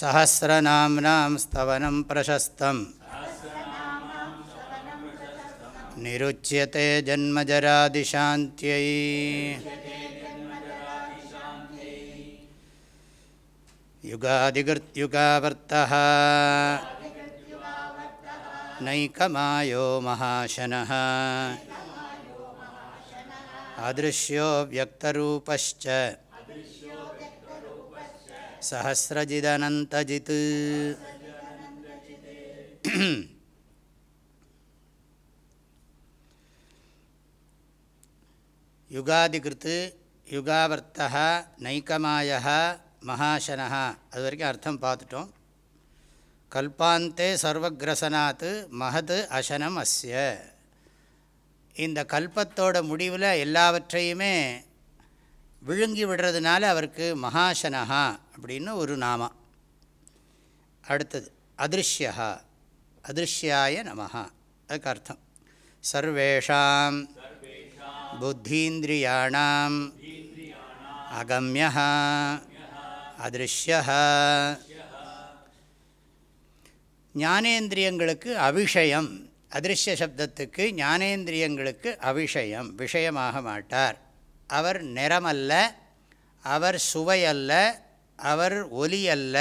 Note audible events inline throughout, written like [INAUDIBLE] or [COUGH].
सहस्रनाम्नां स्तवनं प्रशस्तम् निरुच्यते जन्मजरादिशान्त्यै युगादिकृत्युगावर्तः नैकमायो महाशनः अदृश्यो व्यक्तरूपश्च सहस्रजिदनन्तजित् யுகாதிகிருத்து யுகாவர்த்தா நைக்கமாய மகாசனா அது வரைக்கும் அர்த்தம் பார்த்துட்டோம் கல்பாந்தே சர்வக்ரசனாத் மகத் அசனம் அஸ்ய இந்த கல்பத்தோட முடிவில் எல்லாவற்றையுமே விழுங்கி விடுறதுனால அவருக்கு மகாசனஹா அப்படின்னு ஒரு நாமா. அடுத்தது அதிருஷ்யா அதிருஷ்யாய நமஹா. அதுக்கு அர்த்தம். சர்வேஷாம் புத்தீந்திரியாணாம் அகமிய அதிருஷ்ய ஞானேந்திரியங்களுக்கு அவிஷயம். அதிருஷ்ய சப்தத்துக்கு ஞானேந்திரியங்களுக்கு அவிஷயம். விஷயமாக மாட்டார். அவர் நிறமல்ல. அவர் சுவையல்ல. அவர் ஒலி அல்ல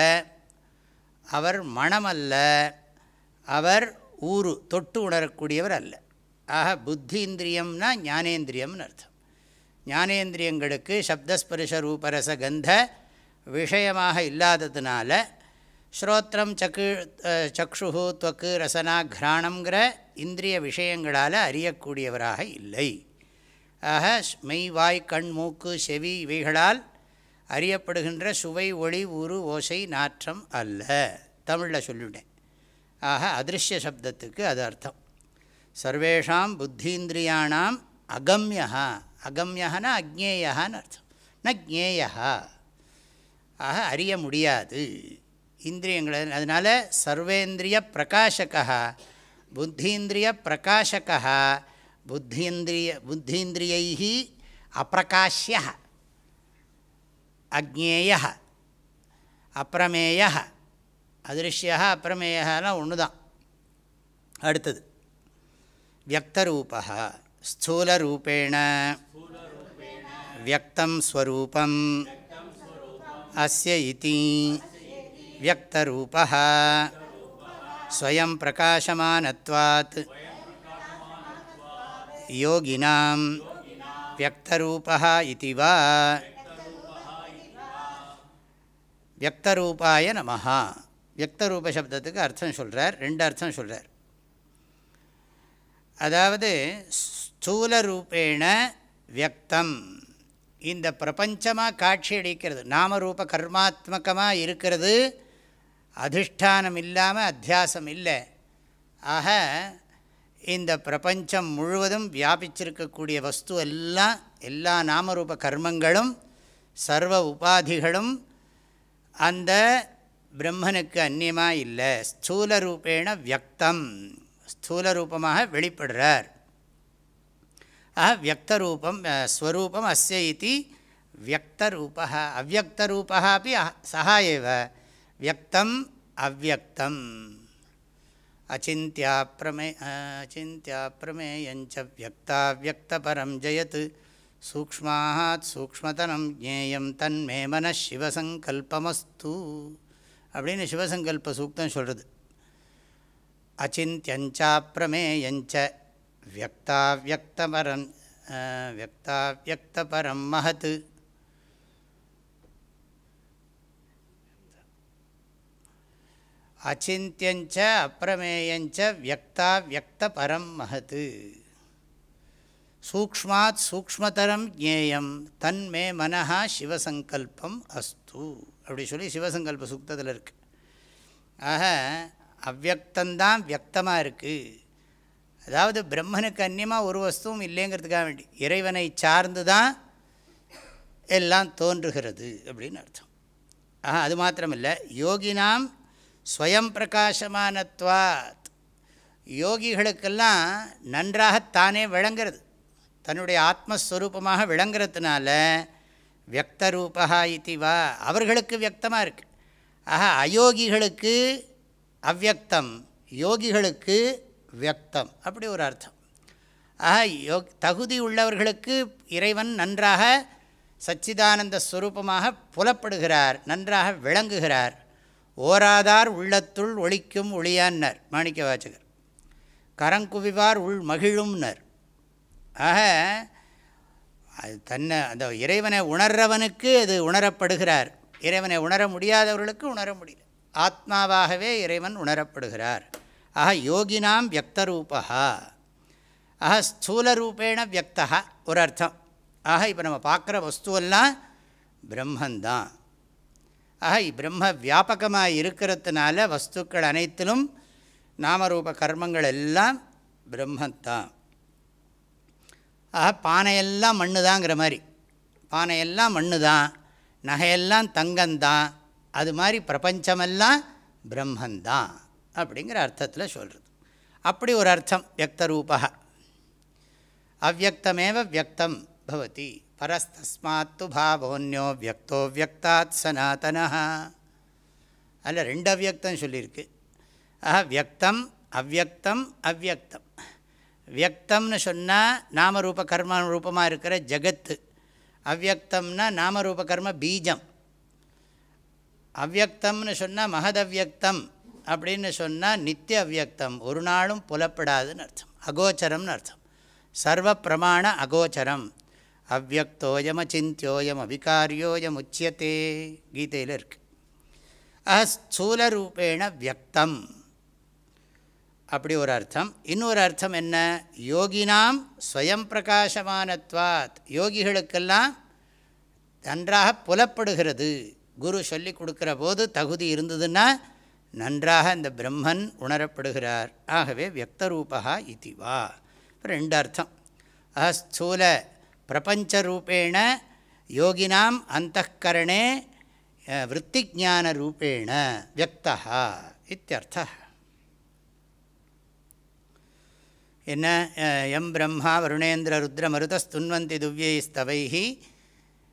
அவர் மணமல்ல அவர் ஊறு தொட்டு உணரக்கூடியவர் அல்ல. ஆக புத்திந்திரியம்னா ஞானேந்திரியம்னு அர்த்தம். ஞானேந்திரியங்களுக்கு சப்தஸ்பரிச ரூபரச கந்த விஷயமாக இல்லாததுனால ஸ்ரோத்திரம் சக்கு சக்ஷு துவக்கு ரசனா கிராணங்கிற இந்திரிய விஷயங்களால் அறியக்கூடியவராக இல்லை. ஆக மெய் வாய் கண் மூக்கு செவி இவைகளால் அறியப்படுகின்ற சுவை ஒளி உரு ஓசை நாற்றம் அல்ல. தமிழில் சொல்லிவிட்டேன். ஆக அதிருஷ்ய சப்தத்துக்கு அது அர்த்தம். சர்வேஷாம் புத்தீந்திரியாணாம் அகம்யா அகமியனா அக்ஞேயான்னு அர்த்தம். ந ஜேயா ஆக அறிய முடியாது. இந்திரியங்களை அதனால் சர்வேந்திரிய பிரகாஷகா புத்தீந்திரிய பிரகாஷகா புத்தீந்திரிய புத்தீந்திரியை அப்பிரகாஷ்யா அக்ஞேய அப்பிரமேய அதிருஷ்யா அப்பிரமேயெல்லாம் ஒன்று தான் அடுத்தது வியக்தரூபா ஸ்தூலரூபேண வியக்தம் ஸ்வரூபம் அஸ்ய இதி வியக்தரூபா ஸ்வயம் பிரகாசமானத்வாத் யோகினாம் வியக்தரூபா இதி வா வியக்தரூபாய நமஹா. வியக்தரூப சப்தத்துக்கு அர்த்தம் சொல்கிறார் ரெண்டு அர்த்தம் சொல்கிறார் அதாவது ஸ்தூல ரூபேண வியக்தம். இந்த பிரபஞ்சமாக காட்சி அளிக்கிறது நாமரூப கர்மாத்மகமாக இருக்கிறது அதிஷ்டானம் இல்லாமல் அத்தியாசம் இல்லை. ஆக இந்த பிரபஞ்சம் முழுவதும் வியாபிச்சிருக்கக்கூடிய வஸ்து எல்லாம் எல்லா நாமரூப கர்மங்களும் சர்வ உபாதிகளும் அந்த பிரம்மனுக்கு அந்நியமாக இல்லை. ஸ்தூல ரூபேண வியக்தம். ஸ்தூல ரூபமாக வெளிப்படுறார். ஆஹ வியக்தரூபம் ஸ்வரூபம் அஸ்ய இது வியக்தரூபா அவ்வக்தரூபா அப்படி சா ஏவ. வியக்தம் அவ்வக்தம் அச்சிந்தியா பிரமே அச்சிந்தியா பிரமேயஞ்ச வியக்தாவியக்தபரம் ஜெயத் சூக்மாத் சூக்மதனம் ஜேயம் தன்மே மன சிவசங்கல்பமஸ்து அப்படின்னு சிவசங்கல்ப சூக்தம் சொல்கிறது அச்சிந்தியஞ்சாப்பிரமேயஞ்ச வியக்தாவியக்தபரம் வியக்தாவியக்தபரம் மகத் அச்சிந்தியஞ்ச அப்பிரமேயஞ்ச வியக்தாவியக்தபரம் மகத்து. சூக்மாத் சூக்மதரம் ஜேயம். தன்மே மனஹா சிவசங்கல்பம் அஸ்து. அப்படி சொல்லி சிவசங்கல்ப சுக்தத்தில் இருக்குது ஆக அவ்வக்தந்தான் வியக்தமாக இருக்குது அதாவது பிரம்மனுக்கு அந்நியமாக ஒரு வஸ்துவும் இல்லைங்கிறதுக்காக வேண்டி இறைவனை சார்ந்து தான் எல்லாம் தோன்றுகிறது அப்படின்னு அர்த்தம். ஆஹா அது மாத்திரமில்லை யோகினாம் ஸ்வயம் பிரகாசமானத்வாத். யோகிகளுக்கெல்லாம் நன்றாகத்தானே விளங்கிறது. தன்னுடைய ஆத்மஸ்வரூபமாக விளங்குறதுனால வியக்தரூபா இவா அவர்களுக்கு வியக்தமாக இருக்குது ஆக அயோகிகளுக்கு அவ்வக்தம் யோகிகளுக்கு வியக்தம் அப்படி ஒரு அர்த்தம். ஆக யோக் தகுதி உள்ளவர்களுக்கு இறைவன் நன்றாக சச்சிதானந்த ஸ்வரூபமாக புலப்படுகிறார் நன்றாக விளங்குகிறார். ஓராதார் உள்ளத்துள் ஒழிக்கும் ஒளியான்னர் மாணிக்க வாச்சகர் கரங்குவிவார் உள் மகிழும்னர். ஆக அது தன்னை அந்த இறைவனை உணர்றவனுக்கு அது உணரப்படுகிறார். இறைவனை உணர முடியாதவர்களுக்கு உணர முடியல. ஆத்மாவாகவே இறைவன் உணரப்படுகிறார். ஆக யோகினாம் வியக்தரூபா ஆக ஸ்தூலரூபேண வியக்தா ஒரு அர்த்தம். ஆக இப்போ நம்ம பார்க்குற வஸ்துவெல்லாம் பிரம்மந்தான். ஆக பிரம்ம வியாபகமாக இருக்கிறதுனால வஸ்துக்கள் அனைத்திலும் நாமரூப கர்மங்கள் எல்லாம் பிரம்மந்தான். ஆக பானையெல்லாம் மண்ணு தாங்கிற மாதிரி. பானையெல்லாம் மண்ணு தான் நகையெல்லாம் தங்கந்தான் அது மாதிரி பிரபஞ்சமெல்லாம் பிரம்மந்தான் அப்படிங்கிற அர்த்தத்தில் சொல்கிறது அப்படி ஒரு அர்த்தம் வியக்தரூபா அவ்வக்தமேவ வியக்தம் பவதி. பரஸ்தஸ்மாத்து பாவோன்யோ வியக்தோ வியக்தாத் சனாத்தனா அதில் ரெண்டு அவ்வியக்தம் சொல்லியிருக்கு. ஆஹா வியக்தம் அவ்வக்தம் அவ்வக்தம் வியக்தம்னு சொன்னால் நாமரூப கர்ம ரூபமாக இருக்கிற ஜகத்து. அவ்வக்தம்னா நாமரூப கர்ம பீஜம். அவ்வக்தம்னு சொன்னால் மகதவ்யக்தம் அப்படின்னு சொன்னால் நித்திய அவ்வியக்தம். ஒரு நாளும் புலப்படாதுன்னு அர்த்தம். அகோச்சரம்னு அர்த்தம். சர்வ பிரமாண அகோச்சரம். அவ்வக்தோயம் அச்சிந்தியோயம் அவிகாரியோயம் உச்சியத்தே கீதையில் இருக்குது இருக்கு ஸ்தூலரூபேண வியக்தம் அப்படி ஒரு அர்த்தம். இன்னொரு அர்த்தம் என்ன? யோகினாம் ஸ்வயம் பிரகாசமானத்வாத். யோகிகளுக்கெல்லாம் நன்றாக புலப்படுகிறது. குரு சொல்லி கொடுக்குற போது தகுதி இருந்ததுன்னா நன்றாக இந்த பிரம்மன் உணரப்படுகிறார். ஆகவே வியக்தரூபா இதுவா. ரெண்டு அர்த்தம். ஸ்தூல பிரபஞ்சரூபேண யோகினாம் அந்தகரணே விற்த்திஜானரூபேண வியக்தா இத்தியர்த்த என்ன எம் பிரம்மா வருணேந்திர ருத்ர மருதஸ்துன்வந்தி துவ்யை ஸ்தவைஹி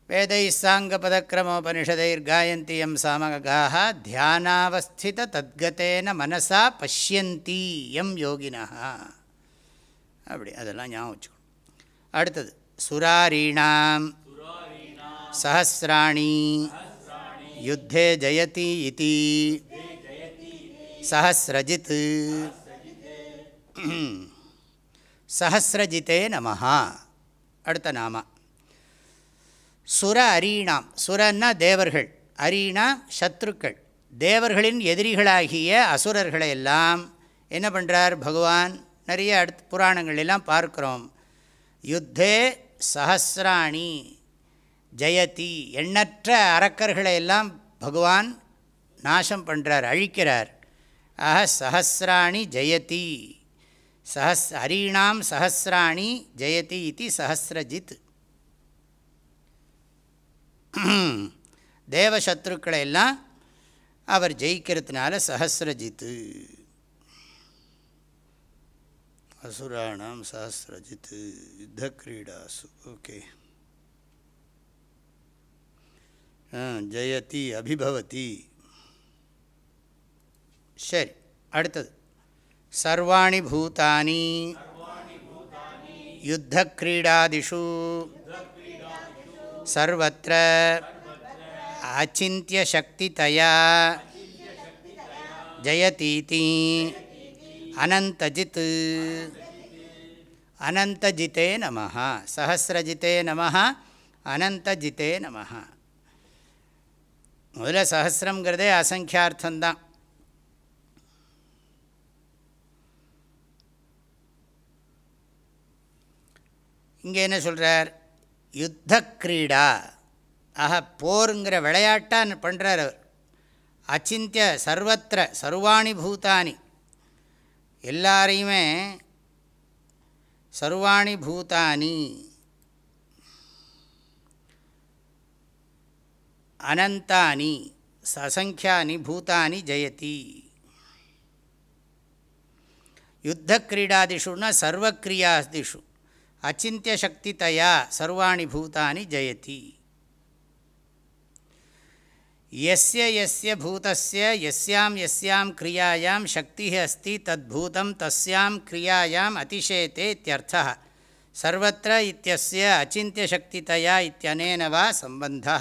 வேதை சாங்கபதக்கிரமோபனிஷதைர் காயந்தி எம் சாமகாக தியானாவஸ்தித தத்கத்தேன மனசா பஷ்யந்தி எம் யோகினா அப்படி அதெல்லாம் ஞாபகம் வச்சுக்கணும் அடுத்தது சுராரீணாம் சஹசிராணி யுத்தே ஜயதி இதி சஹசிரஜித் சஹசிரஜிதே நமஹா. அடுத்த நாம. சுர அரீணாம். சுரன்னா தேவர்கள். அரீணா சத்ருக்கள். தேவர்களின் எதிரிகளாகிய அசுரர்களை எல்லாம் என்ன பண்ணுறார் பகவான் நிறைய அடுத்த புராணங்களெல்லாம் பார்க்குறோம். யுத்தே சஹசிராணி. ஜெயதி. எண்ணற்ற அரக்கர்களை எல்லாம் பகவான் நாசம் பண்ணுறார் அழிக்கிறார். ஆக சஹசிராணி ஜெயதி. சஹஸ் ஹரீணாம் சஹசிராணி ஜெயதி இது சஹசிரஜித் தேவசத்ருக்களை எல்லாம் அவர் ஜெயிக்கிறதுனால சஹசிரஜித்து அசுராணாம் சஹசிரஜித் யுத்த கிரீடாசு ஓகே ஜெயதி அபிபவதி. சரி அடுத்தது. சர்வாணி பூதானி. யுத்த கிரீடாதிஷு சர்வத்திர அச்சிந்தியசக்திதயா ஜயதீதி. அனந்தஜித். அனந்தஜித்தே நம சஹசிரஜித்தே நம அனந்தஜித்தே நம முதல்ல சஹசிரங்கிறதே அசங்கியார்த்தந்தான் இங்கே என்ன சொல்கிறார் யுத்த கிரீடா. ஆக போருங்கிற விளையாட்டாக பண்ணுறார் அவர்? அச்சிந்திய சர்வத்திர சர்வாணி பூதானி. எல்லாரையுமே சர்வாணி பூதானி. அனந்தானி சசங்கியானி பூதானி ஜெயதி. யுத்த கிரீடாதிஷுன்னா சர்வக்ரியாதிஷு அச்சிந்திய சக்தி தயா சர்வாணி பூதானி ஜெயதி. எஸ்ய எஸ்ய பூதஸ்ய எஸ்யாம் எஸ்யாம் கிரியாயாம் சக்தி அஸ்தி தத்பூதம் தஸ்யாம் கிரியாயாம் அதிசேதே இத்தியர்த்தா. சர்வத்திர இத்தியஸ்ய அச்சிந்திய சக்தி தயா இத்தியனேனவா சம்பந்தா.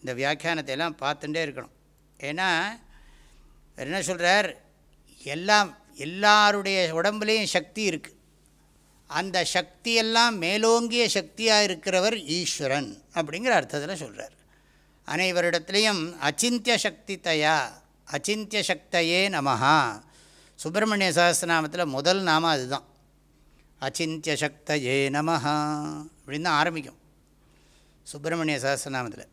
இந்த வியாக்கியானத்தை எல்லாம் பார்த்துட்டே இருக்கணும். ஏன்னா என்ன சொல்கிறார் எல்லாம் எல்லாருடைய உடம்புலேயும் சக்தி இருக்குது அந்த சக்தியெல்லாம் மேலோங்கிய சக்தியாக இருக்கிறவர் ஈஸ்வரன் அப்படிங்கிற அர்த்தத்தில் சொல்கிறார் அனைவரிடத்துலேயும் அச்சிந்திய சக்தி தயா அச்சிந்திய சக்தையே நமஹா. சுப்பிரமணிய சகஸ்திரநாமத்தில் முதல் நாம அதுதான். அச்சிந்திய சக்தையே நமஹா அப்படின்னு தான் ஆரம்பிக்கும் சுப்பிரமணிய சகஸ்திரநாமத்தில்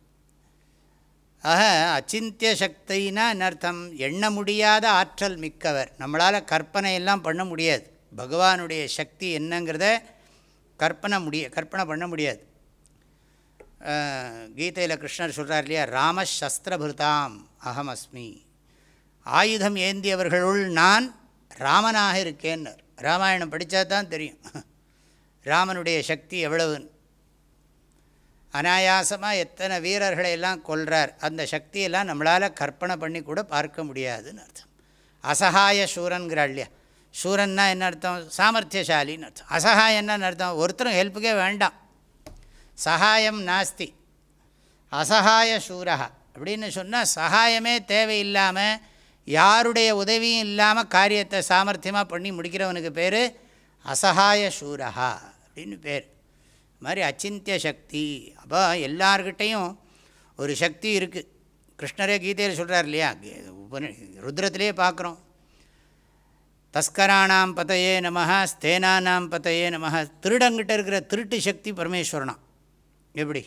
ஆக அச்சிந்திய சக்தினா அர்த்தம்? எண்ண முடியாத ஆற்றல் மிக்கவர். நம்மளால் கற்பனையெல்லாம் பண்ண முடியாது. பகவானுடைய சக்தி என்னங்கிறத கற்பனை முடிய கற்பனை பண்ண முடியாது. கீதையில் கிருஷ்ணர் சொல்கிறார் இல்லையா ராமசஸ்திரபிருதாம் அகம் அஸ்மி ஆயுதம் ஏந்தியவர்களுள் நான் ராமனாக இருக்கேன்னர். ராமாயணம் படித்தா தான் தெரியும். ராமனுடைய சக்தி எவ்வளவுன்னு. அனாயாசமாக எத்தனை வீரர்களை எல்லாம் கொல்கிறார் அந்த சக்தியெல்லாம் நம்மளால் கற்பனை பண்ணி கூட பார்க்க முடியாதுன்னு அர்த்தம். அசகாய சூரன்கிறாள் இல்லையா சூரன்னா என்ன அர்த்தம்? சாமர்த்தியசாலின்னு அர்த்தம். அசகாயன்னு அர்த்தம்? ஒருத்தரும் ஹெல்ப்புக்கே வேண்டாம். சகாயம் நாஸ்தி. அசகாய சூரகா அப்படின்னு சொன்னால் சகாயமே தேவையில்லாமல் யாருடைய உதவியும் இல்லாமல் காரியத்தை சாமர்த்தியமாக பண்ணி முடிக்கிறவனுக்கு பேர் அசகாய சூரகா அப்படின்னு பேர். மாதிரி அச்சிந்திய சக்தி. அப்போ எல்லார்கிட்டையும் ஒரு சக்தி இருக்குது கிருஷ்ணரே கீதையில் சொல்கிறார் இல்லையா? ருத்ரத்திலே பார்க்குறோம் தஸ்கராணாம் பதையே நம ஸ்தேனானாம் பதையே நம திருடங்கிட்ட இருக்கிற திருட்டு சக்தி பரமேஸ்வரனா. எப்படி?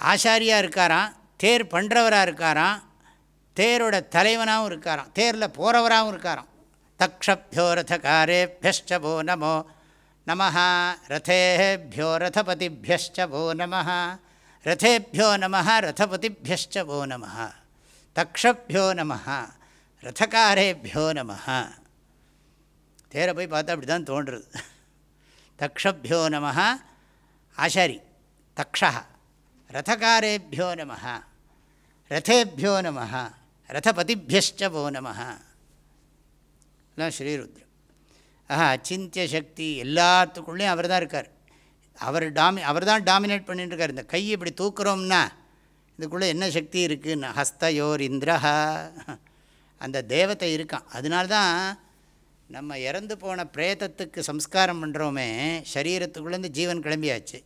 ஆசாரியாக இருக்காராம் தேர் பண்ணுறவராக இருக்காராம் தேரோட தலைவனாகவும் இருக்காராம் தேரில் போகிறவராகவும் இருக்காராம். தக்ஷபியோ ரதகாரேபியஷ்ட போ நமோ. நம ரதேபியோ ரதபதிபியஷ்ட போ நம ரதேபியோ நம ரதபதிபியஷ்ட போ நம தக்ஷபியோ நம ரதகாரேபியோ நம தேரை போய் பார்த்தா அப்படி தான் தோன்றுறது தக்ஷபியோ நம ஆசாரி தக்ஷா ரதகாரேபியோ நம ரதேபியோ நம ரதபதிபியோ நம எல்லாம் ஸ்ரீருத்ரம். ஆஹா அச்சிந்திய சக்தி எல்லாத்துக்குள்ளேயும் அவர் தான் இருக்கார். அவர் டாமி அவர் தான் டாமினேட் பண்ணிட்டுருக்கார். இந்த கை இப்படி தூக்குறோம்னா இதுக்குள்ளே என்ன சக்தி இருக்குன்னு? ஹஸ்தயோர் இந்திரஹா அந்த தேவத்தை இருக்கான். அதனால்தான் நம்ம இறந்து போன பிரேதத்துக்கு சம்ஸ்காரம் பண்ணுறோமே சரீரத்துக்குள்ளேருந்து ஜீவன் கிளம்பியாச்சு.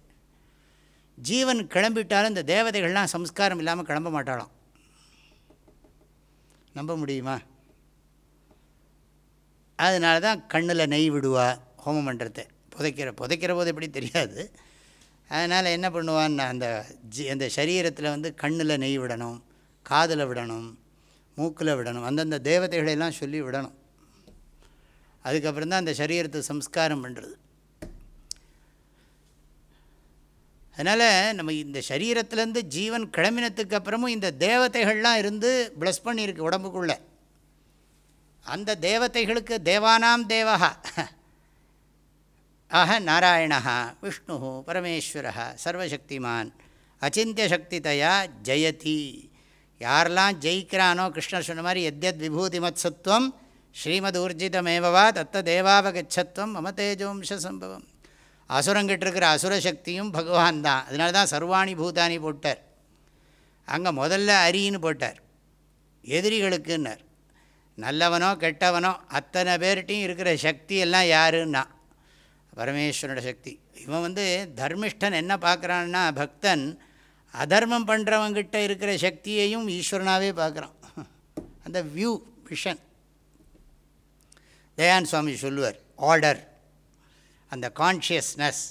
ஜீவன் கிளம்பிட்டாலும் இந்த தேவதைகள்லாம் சம்ஸ்காரம் இல்லாமல் கிளம்ப மாட்டாளாம். நம்ப முடியுமா? அதனால தான் கண்ணில் நெய் விடுவா ஹோமம் பண்ணுறத புதைக்கிற புதைக்கிற போது எப்படி தெரியாது. அதனால் என்ன பண்ணுவான்னா அந்த ஜி அந்த சரீரத்தில் வந்து கண்ணில் நெய் விடணும் காதில் விடணும் மூக்கில் விடணும் அந்தந்த தேவதைகளெல்லாம் சொல்லி விடணும். அதுக்கப்புறம் தான் அந்த சரீரத்தை சம்ஸ்காரம் பண்ணுறது அதனால் நம்ம இந்த சரீரத்துலேருந்து ஜீவன் கிளம்பினத்துக்கு அப்புறமும் இந்த தேவதைகள்லாம் இருந்து ப்ளஸ் பண்ணியிருக்கு உடம்புக்குள்ளே. அந்த தேவதைகளுக்கு தேவானாம் தேவகா ஆக நாராயணா விஷ்ணு பரமேஸ்வர சர்வசக்திமான் அச்சிந்திய சக்திதையா ஜெயதி. யாரெல்லாம் ஜெயிக்கிறானோ கிருஷ்ணர் சொன்ன மாதிரி எத்யத் விபூதிமத்சத்துவம் சத்துவம் ஸ்ரீமத் ஊர்ஜிதமேவவா தத்த தேவாவகச்சத்துவம் மம தேஜோம்ச சம்பவம் அசுரங்கிட்ட இருக்கிற அசுர சக்தியும் பகவான் தான் அதனால தான் சர்வாணி பூதானி போட்டார். அங்கே முதல்ல அரின்னு போட்டார். எதிரிகளுக்குன்னார். நல்லவனோ கெட்டவனோ அத்தனை பேர்கிட்டையும் இருக்கிற சக்தி எல்லாம் யாருன்னா? பரமேஸ்வரோட சக்தி. இவன் வந்து தர்மிஷ்டன் என்ன பார்க்குறான்னா பக்தன் அதர்மம் பண்ணுறவங்கிட்ட இருக்கிற சக்தியையும் ஈஸ்வரனாகவே பார்க்குறான். அந்த வியூ விஷன் தயான் சுவாமி சொல்லுவார் ஆர்டர் அந்த கான்ஷியஸ்னஸ்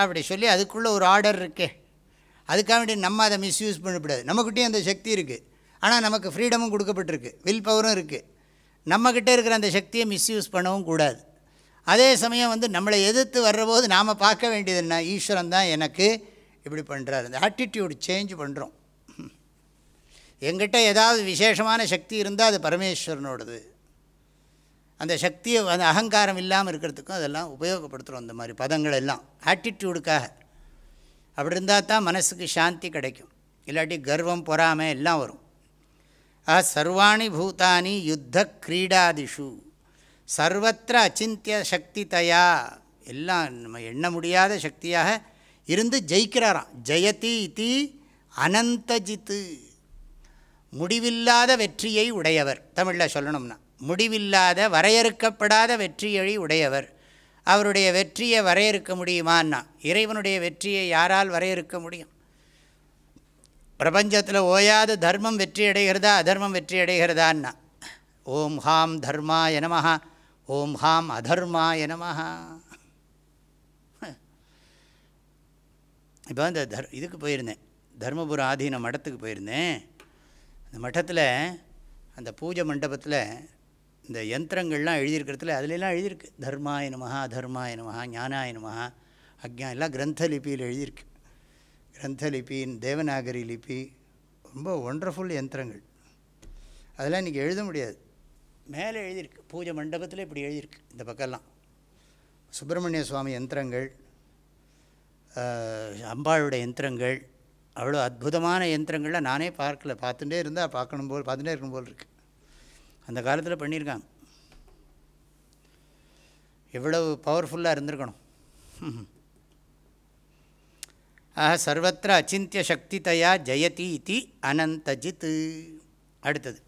அப்படி சொல்லி அதுக்குள்ளே ஒரு ஆர்டர் இருக்கே. அதுக்காக வேண்டி நம்ம அதை மிஸ்யூஸ் பண்ணக்கூடாது. நம்மக்கிட்டேயும் அந்த சக்தி இருக்குது ஆனால் நமக்கு ஃப்ரீடமும் கொடுக்கப்பட்டிருக்கு. வில் பவரும் இருக்குது நம்மக்கிட்ட இருக்கிற அந்த சக்தியை மிஸ்யூஸ் பண்ணவும் கூடாது. அதே சமயம் வந்து நம்மளை எதிர்த்து வர்றபோது நாம் பார்க்க வேண்டியது என்ன? ஈஸ்வரன் தான் எனக்கு இப்படி பண்ணுறாரு அந்த ஆட்டிடியூடு சேஞ்ச் பண்ணுறோம் எங்கிட்ட ஏதாவது விசேஷமான சக்தி இருந்தால் அது பரமேஸ்வரனோடது. அந்த சக்தியை அந்த அகங்காரம் இல்லாமல் இருக்கிறதுக்கும் அதெல்லாம் உபயோகப்படுத்துகிறோம் அந்த மாதிரி பதங்கள் எல்லாம். ஆட்டிடியூடுக்காக அப்படி இருந்தால் தான் மனசுக்கு சாந்தி கிடைக்கும். இல்லாட்டி கர்வம் பொறாமை எல்லாம் வரும். ஆ சர்வாணி பூதானி யுத்த கிரீடாதிஷு. சர்வத்திர அச்சிந்திய சக்தி தயா எல்லாம் நம்ம எண்ண முடியாத சக்தியாக இருந்து ஜெயிக்கிறாராம். ஜெயதி இது அனந்தஜித்து. முடிவில்லாத வெற்றியை உடையவர். தமிழில் சொல்லணும்னா முடிவில்லாத வரையறுக்கப்படாத வெற்றியை உடையவர். அவருடைய வெற்றியை வரையறுக்க முடியுமான்னா இறைவனுடைய வெற்றியை யாரால் வரையறுக்க முடியும்? பிரபஞ்சத்தில் ஓயாது தர்மம் வெற்றி அடைகிறதா அதர்மம் வெற்றி அடைகிறதான்னா ஓம் ஹாம் தர்மா எனமஹா ஓம் ஹாம் அதர்மா எனமஹா இப்போ இந்த தர் இதுக்கு போயிருந்தேன். தர்மபுரம் ஆதீன மடத்துக்கு போயிருந்தேன். அந்த மட்டத்தில் அந்த பூஜை மண்டபத்தில் இந்த யந்திரங்கள்லாம் எழுதியிருக்கிறதுல அதுலெல்லாம் எழுதியிருக்கு. தர்மாய நமஹா அதர்மாய நமஹா ஞானாய நமஹா அக்ஞா எல்லாம் கிரந்த லிபியில் எழுதியிருக்கு. கிரந்த லிபின் தேவநாகரி லிபி ரொம்ப ஒண்டர்ஃபுல் யந்திரங்கள். அதெல்லாம் இன்றைக்கி எழுத முடியாது. மேலே எழுதியிருக்கு. பூஜை மண்டபத்தில் இப்படி எழுதியிருக்கு இந்த பக்கம்லாம். சுப்பிரமணிய சுவாமி யந்திரங்கள் அம்பாளுடைய யந்திரங்கள் அவ்வளோ அற்புதமான யந்திரங்கள்லாம் நானே பார்க்கல. பார்த்துட்டே இருந்தால் பார்க்கணும் போல் பார்த்துட்டே இருக்கணும் போல் இருக்குது அந்த காலத்தில் பண்ணியிருக்காங்க. எவ்வளவு பவர்ஃபுல்லாக இருந்திருக்கணும். ஆக சர்வத்திர அச்சிந்திய சக்திதயா ஜெயதி இது அனந்தஜித். அடுத்தது.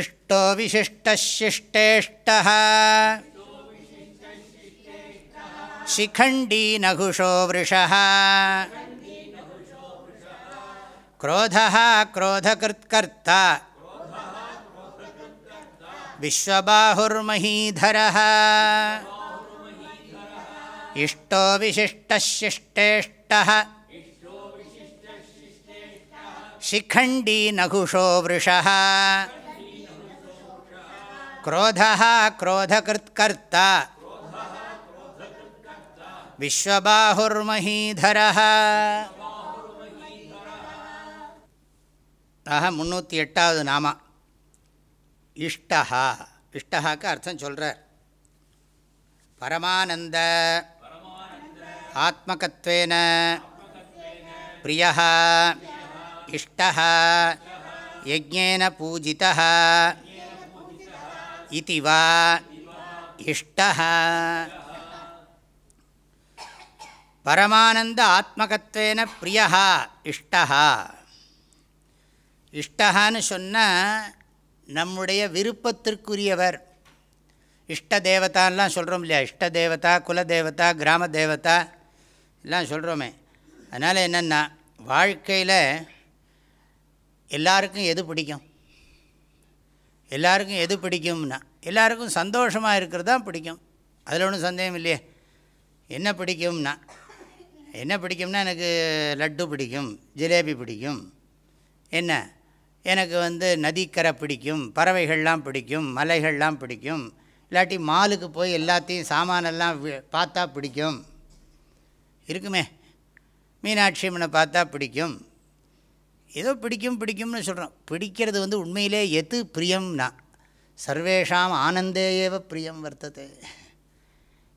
इष्टो विशिष्टशिष्टेष्टः शिखण्डी नघुषो वृषः क्रोधः क्रोधकृत्कर्ता विश्वबाहुर्महीधरः इष्टो विशिष्टशिष्टेष्टः शिखण्डी नघुषो वृषः क्रोधः क्रोधकृत्कर्ता விஸ்வபாகுர்மஹீதரः ஆக முந்நூற்றி எட்டாவது நாமா இஷ்டா இஷ்டஹாக்கு அர்த்தம் சொல்கிறார் பரமானந்த ஆத்மகத்வேன பிரியா இஷ்டா யஜ்ஞேன பூஜிதः இதி வா இஷ்டः பரமானந்த ஆத்மகத்வேன பிரியா இஷ்டா இஷ்டஹான்னு சொன்னால் நம்முடைய விருப்பத்திற்குரியவர். இஷ்ட தேவதான்லாம் சொல்கிறோம் இல்லையா? இஷ்ட தேவதா குல தேவதா கிராம தேவதா எல்லாம் சொல்கிறோமே அதனால் என்னென்னா வாழ்க்கையில் எல்லாருக்கும் எது பிடிக்கும்? எல்லாருக்கும் எது பிடிக்கும்னா எல்லாருக்கும் சந்தோஷமாக இருக்கிறது தான் பிடிக்கும். அதில் ஒன்றும் சந்தேகம் இல்லையே. என்ன பிடிக்கும்னா என்ன பிடிக்கும்னா எனக்கு லட்டு பிடிக்கும் ஜிலேபி பிடிக்கும். என்ன? எனக்கு வந்து நதிக்கரை பிடிக்கும் பறவைகள்லாம் பிடிக்கும் மலைகள்லாம் பிடிக்கும். இல்லாட்டி மாலுக்கு போய் எல்லாத்தையும் சாமானெல்லாம் பார்த்தா பிடிக்கும். இருக்குமே. மீனாட்சி அம்மனை பார்த்தா பிடிக்கும். ஏதோ பிடிக்கும் பிடிக்கும்னு சொல்கிறோம் பிடிக்கிறது வந்து உண்மையிலே எது பிரியம்னா சர்வேஷாம் ஆனந்தே ஏவ பிரியம் வர்த்தது.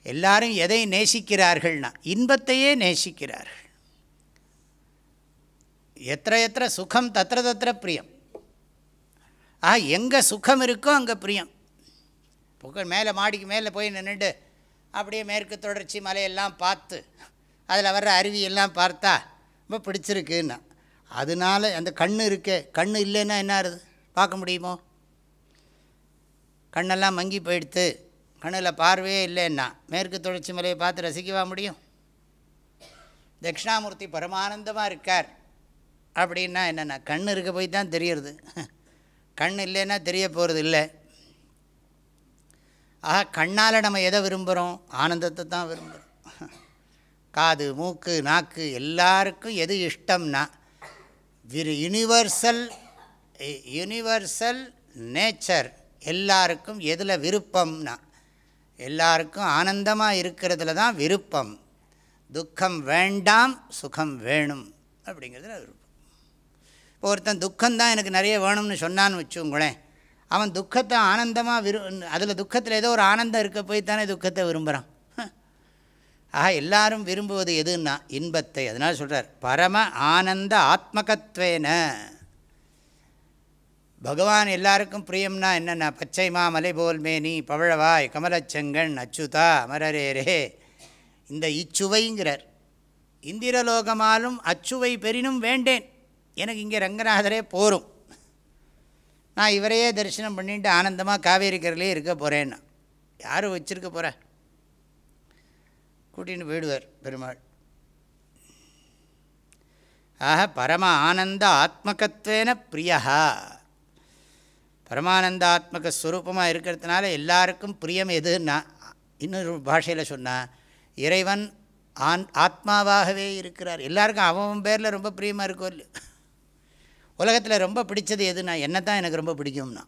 எல்லாரும் எதை நேசிக்கிறார்கள்னா இன்பத்தையே நேசிக்கிறார்கள். எத்த எத்த சுகம் தத்திர தத்திர பிரியம். ஆ எங்கே சுகம் இருக்கோ அங்கே பிரியம். புகழ் மேலே மாடிக்கு மேலே போய் நின்றுட்டு அப்படியே மேற்கு தொடர்ச்சி மலையெல்லாம் பார்த்து அதில் வர்ற அருவியெல்லாம் பார்த்தா ரொம்ப பிடிச்சிருக்குன்னா அதனால அந்த கண் இருக்கே. கண் இல்லைன்னா என்ன ஆகுது? பார்க்க முடியுமோ? கண்ணெல்லாம் மங்கி போயிடுத்து. கண்ணில் பார்வையே இல்லைன்னா மேற்கு தொடர்ச்சி மலையை பார்த்து ரசிக்கவா முடியும்? தட்சிணாமூர்த்தி பரமானந்தமாக இருக்கார் அப்படின்னா என்னென்னா கண் இருக்க போய் தான் தெரியறது. கண் இல்லைன்னா தெரிய போகிறது இல்லை. ஆக கண்ணால் நம்ம எதை விரும்புகிறோம் ஆனந்தத்தை தான் விரும்புகிறோம் காது மூக்கு நாக்கு எல்லாருக்கும் எது இஷ்டம்னா யூனிவர்சல் யூனிவர்சல் நேச்சர் எல்லாருக்கும் எதில் விருப்பம்னா எல்லாருக்கும் ஆனந்தமாக இருக்கிறதுல தான் விருப்பம். துக்கம் வேண்டாம் சுகம் வேணும் அப்படிங்கிறதுல விருப்பம். இப்போ ஒருத்தன் துக்கம்தான் எனக்கு நிறைய வேணும்னு சொன்னான்னு வச்சுங்களேன் அவன் துக்கத்தை ஆனந்தமாக விரு அதில் துக்கத்தில் ஏதோ ஒரு ஆனந்தம் இருக்க போய் தானே துக்கத்தை விரும்புகிறான் ஆக எல்லாரும் விரும்புவது எதுன்னா இன்பத்தை. அதனால் சொல்கிறார் பரம ஆனந்த ஆத்மகத்வேன. பகவான் எல்லாருக்கும் பிரியம்னா என்னென்ன பச்சை மலை போல்மேனி பவழவாய் கமலச்செங்கன் அச்சுதா அமரரேரே. இந்த இச்சுவைங்கிறார். இந்திரலோகமாலும் அச்சுவை பெரினும் வேண்டேன். எனக்கு இங்கே ரங்கநாதரே போரும். நான் இவரையே தரிசனம் பண்ணிட்டு ஆனந்தமாக காவேரி கரையிலே இருக்க போகிறேன்னா யார் வச்சுருக்க போகிற கூட்டின்னு போயிடுவார் பெருமாள். ஆக பரம ஆனந்த ஆத்மகத்வேன பிரியா பரமானந்தாத்மக ஸ்வரூபமாக இருக்கிறதுனால எல்லாருக்கும் பிரியம் எதுன்னா இன்னொரு பாஷையில் சொன்னால் இறைவன் ஆன் ஆத்மாவாகவே இருக்கிறார். எல்லாருக்கும் அவன் பேரில் ரொம்ப பிரியமாக இருக்கும் இல்லை உலகத்தில் ரொம்ப பிடிச்சது எதுனா என்ன தான் எனக்கு ரொம்ப பிடிக்கும்னா?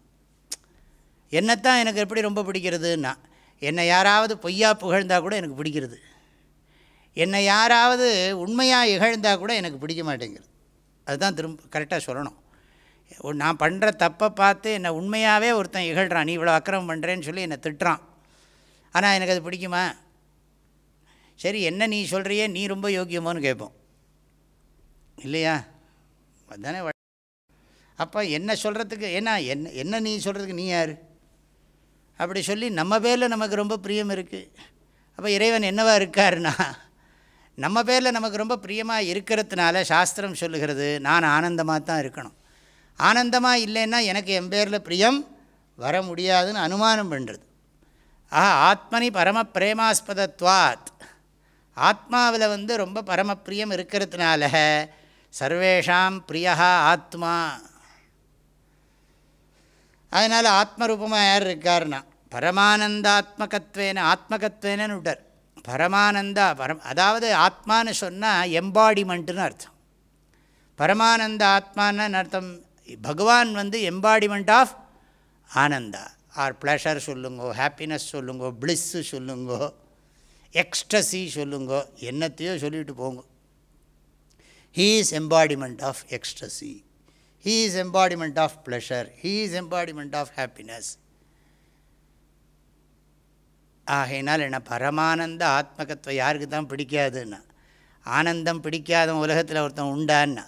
என்னத்தான் எனக்கு எப்படி ரொம்ப பிடிக்கிறதுன்னா என்னை யாராவது பொய்யா புகழ்ந்தால் கூட எனக்கு பிடிக்கிறது. என்னை யாராவது உண்மையாக இகழ்ந்தால் கூட எனக்கு பிடிக்க மாட்டேங்கிறது அதுதான் திரும்ப கரெக்டாக சொல்லணும். நான் பண்ணுற தப்பை பார்த்து என்னை உண்மையாகவே ஒருத்தன் இகழ்கிறான் நீ இவ்வளோ அக்கிரமம் பண்ணுறேன்னு சொல்லி என்னை திட்டுறான். ஆனால் எனக்கு அது பிடிக்குமா? சரி என்ன நீ சொல்கிறியே நீ ரொம்ப யோக்கியமோன்னு கேட்போம். இல்லையா? அதுதானே அப்போ என்ன சொல்கிறதுக்கு ஏன்னா என்ன என்ன நீ சொல்கிறதுக்கு நீ யார்? அப்படி சொல்லி நம்ம பேரில் நமக்கு ரொம்ப பிரியம் இருக்குது அப்போ இறைவன் என்னவா இருக்காருன்னா நம்ம பேரில் நமக்கு ரொம்ப பிரியமாக இருக்கிறதுனால சாஸ்திரம் சொல்லுகிறது நான் ஆனந்தமாக தான் இருக்கணும். ஆனந்தமாக இல்லைன்னா எனக்கு என் பேரில் பிரியம் வர முடியாதுன்னு அனுமானம் பண்ணுறது ஆஹா ஆத்மனி பரம பிரேமாஸ்பதத்வாத். ஆத்மாவில் வந்து ரொம்ப பரமப்பிரியம் இருக்கிறதுனால சர்வேஷாம் பிரியா ஆத்மா. அதனால் ஆத்மரூபமாக யார் இருக்காருன்னா பரமானந்தாத்மகத்வேன ஆத்மகத்வேனன்னு விட்டார். பரமானந்தா பரம் அதாவது ஆத்மான்னு சொன்னால் எம்பாடிமெண்ட்டுன்னு அர்த்தம். பரமானந்த ஆத்மான்னு அர்த்தம். பகவான் வந்து embodiment of ananda. Or pleasure சொல்லுங்கோ ஹாப்பினஸ் சொல்லுங்கோ ப்ளிஸ்ஸு சொல்லுங்கோ எக்ஸ்டசி சொல்லுங்கோ என்னத்தையோ சொல்லிட்டு போங்க. He is embodiment of ecstasy he is embodiment of pleasure he is embodiment of happiness ஆகையினால் என்ன பரமானந்த ஆத்மகத்துவம் யாருக்கு தான் பிடிக்காதுன்னா ஆனந்தம் பிடிக்காத உலகத்தில் ஒருத்தன் உண்டான்னா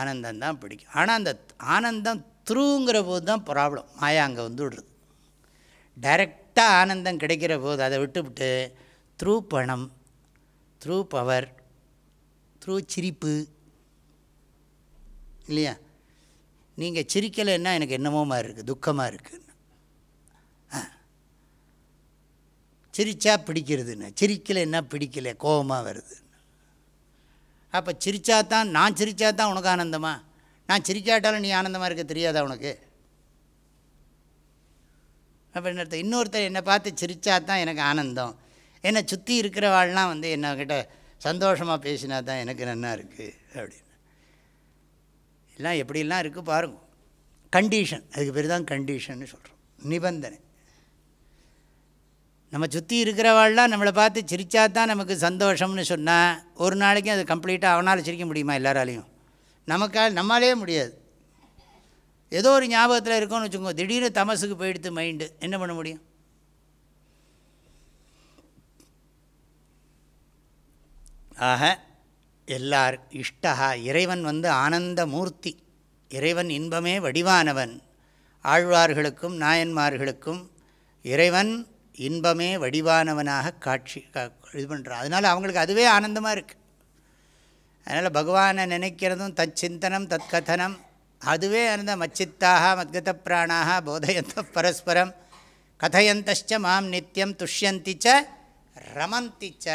ஆனந்தம் தான் பிடிக்கும். ஆனால் அந்த ஆனந்தம் த்ரூங்கிற போது தான் ப்ராப்ளம் மாயா அங்கே வந்து விடுறது. டைரெக்டாக ஆனந்தம் கிடைக்கிற போது அதை விட்டுவிட்டு த்ரூ பணம் த்ரூ பவர் த்ரூ சிரிப்பு இல்லையா? நீங்கள் சிரிக்கலைன்னா எனக்கு என்னமோ மாதிரி இருக்குது துக்கமாக இருக்குது சிரித்தா பிடிக்கிறதுன்னு. சிரிக்கலைன்னா பிடிக்கல கோபமாக வருது. அப்போ சிரிச்சா தான் நான் சிரித்தா தான் உனக்கு ஆனந்தமா? நான் சிரிக்காட்டாலும் நீ ஆனந்தமாக இருக்க தெரியாதா உனக்கு? அப்போ என்ன இன்னொருத்தர் என்னை பார்த்து சிரித்தா தான் எனக்கு ஆனந்தம். என்னை சுற்றி இருக்கிறவாள்லாம் வந்து என்னக்கிட்ட சந்தோஷமாக பேசினா தான் எனக்கு நன்னா இருக்குது அப்படின்னு. எல்லாம் எப்படிலாம் இருக்குது பாருங்க. கண்டிஷன் அதுக்கு பேர் தான் கண்டிஷன்னு சொல்கிறோம் நிபந்தனை. நம்ம சுற்றி இருக்கிறவாள்லாம் நம்மளை பார்த்து சிரித்தா தான் நமக்கு சந்தோஷம்னு சொன்னால் ஒரு நாளைக்கு அது கம்ப்ளீட்டாக அவனால் சிரிக்க முடியுமா எல்லாராலையும்? நமக்கால் நம்மளாலே முடியாது. ஏதோ ஒரு ஞாபகத்தில் இருக்கோன்னு வச்சுக்கோங்க திடீர்னு தமசுக்கு போயிடுத்து மைண்டு என்ன பண்ண முடியும்? ஆக எல்லார் இஷ்டா இறைவன் வந்து ஆனந்த மூர்த்தி. இறைவன் இன்பமே வடிவானவன். ஆழ்வார்களுக்கும் நாயன்மார்களுக்கும் இறைவன் இன்பமே வடிவானவனாக காட்சி இது பண்ணுறான் அதனால் அவங்களுக்கு அதுவே ஆனந்தமாக இருக்குது அதனால் பகவானை நினைக்கிறதும் தத் சிந்தனம் தத் கதனம் அதுவே அந்த மச்சித்தாக மத்கத பிராணாக போதையந்த பரஸ்பரம் கதையந்தச்ச மாம் நித்தியம் துஷ்யந்திச்ச ரமந்திச்ச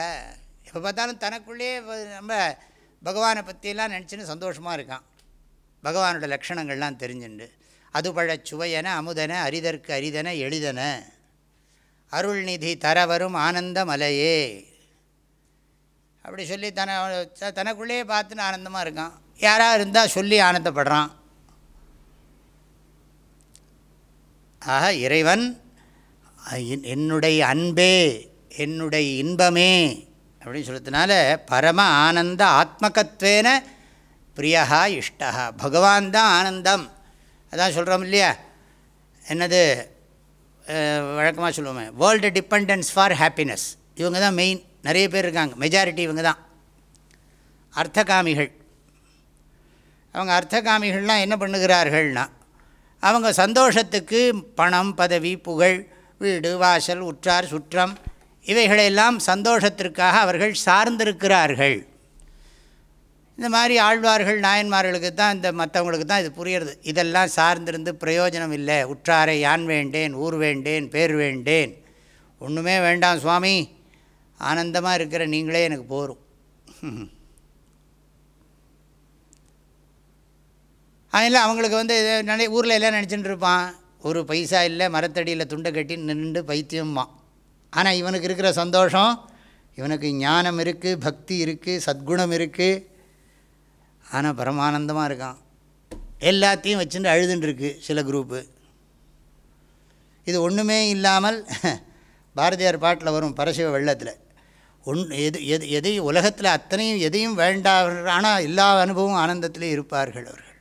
எப்போ பார்த்தாலும் தனக்குள்ளேயே நம்ம பகவானை பற்றியெல்லாம் நினச்சின்னு சந்தோஷமாக இருக்கான். பகவானோட லக்ஷணங்கள்லாம் தெரிஞ்சுண்டு. அது சுவையன அமுதன அரிதற்கு அரிதன எளிதன. அருள்நிதி தரவரும் ஆனந்த மலையே அப்படி சொல்லி தன தனக்குள்ளேயே பார்த்துன்னு ஆனந்தமாக இருக்கான். யாராக இருந்தால் சொல்லி ஆனந்தப்படுறான். ஆக இறைவன் என்னுடைய அன்பே என்னுடைய இன்பமே அப்படின்னு சொல்கிறதுனால பரம ஆனந்த ஆத்மகத்வேன பிரியா இஷ்டா பகவான் தான் ஆனந்தம். அதான் சொல்கிறோம் இல்லையா? என்னது? வழக்கமாக சொல்லுவோமே. வேர்ல்டு டிபெண்டன்ஸ் ஃபார் ஹாப்பினஸ் இவங்க தான் மெயின் நிறைய பேர் இருக்காங்க. மெஜாரிட்டி இவங்க தான். அர்த்தகாமிகள். அவங்க அர்த்தகாமிகள்லாம் என்ன பண்ணுகிறார்கள்னா அவங்க சந்தோஷத்துக்கு பணம் பதவி புகழ் வீடு வாசல் உற்றார் சுற்றம் இவைகளெல்லாம் சந்தோஷத்திற்காக அவர்கள் சார்ந்திருக்கிறார்கள். இந்த மாதிரி ஆழ்வார்கள் நாயன்மார்களுக்கு தான் இந்த மற்றவங்களுக்கு தான் இது புரியுறது. இதெல்லாம் சார்ந்திருந்து பிரயோஜனம் இல்லை. உற்றாரை யான் வேண்டேன் ஊர் வேண்டேன் பேர் வேண்டேன். ஒன்றுமே வேண்டாம் சுவாமி. ஆனந்தமாக இருக்கிற நீங்களே எனக்கு போகும் அதெல்லாம் [LAUGHS] அவங்களுக்கு வந்து நினை ஊரில் எல்லாம் நினச்சிட்டு இருப்பான். ஒரு பைசா இல்லை மரத்தடியில் துண்டை கட்டி நின்று பைத்தியம்பான் ஆனால் இவனுக்கு இருக்கிற சந்தோஷம் இவனுக்கு ஞானம் இருக்குது பக்தி இருக்குது சத்குணம் இருக்குது ஆனால் பரமானந்தமாக இருக்கான். எல்லாத்தையும் வச்சுட்டு அழுதுன்ட்ருக்கு சில குரூப்பு இது ஒன்றுமே இல்லாமல் [LAUGHS] பாரதியார் பாட்டில் வரும் பரசிவ வெள்ளத்தில். ஒன் எது எது எதையும் உலகத்தில் அத்தனையும் எதையும் வேண்டாம் ஆனால் எல்லா அனுபவம் ஆனந்தத்திலே இருப்பார்கள் அவர்கள்.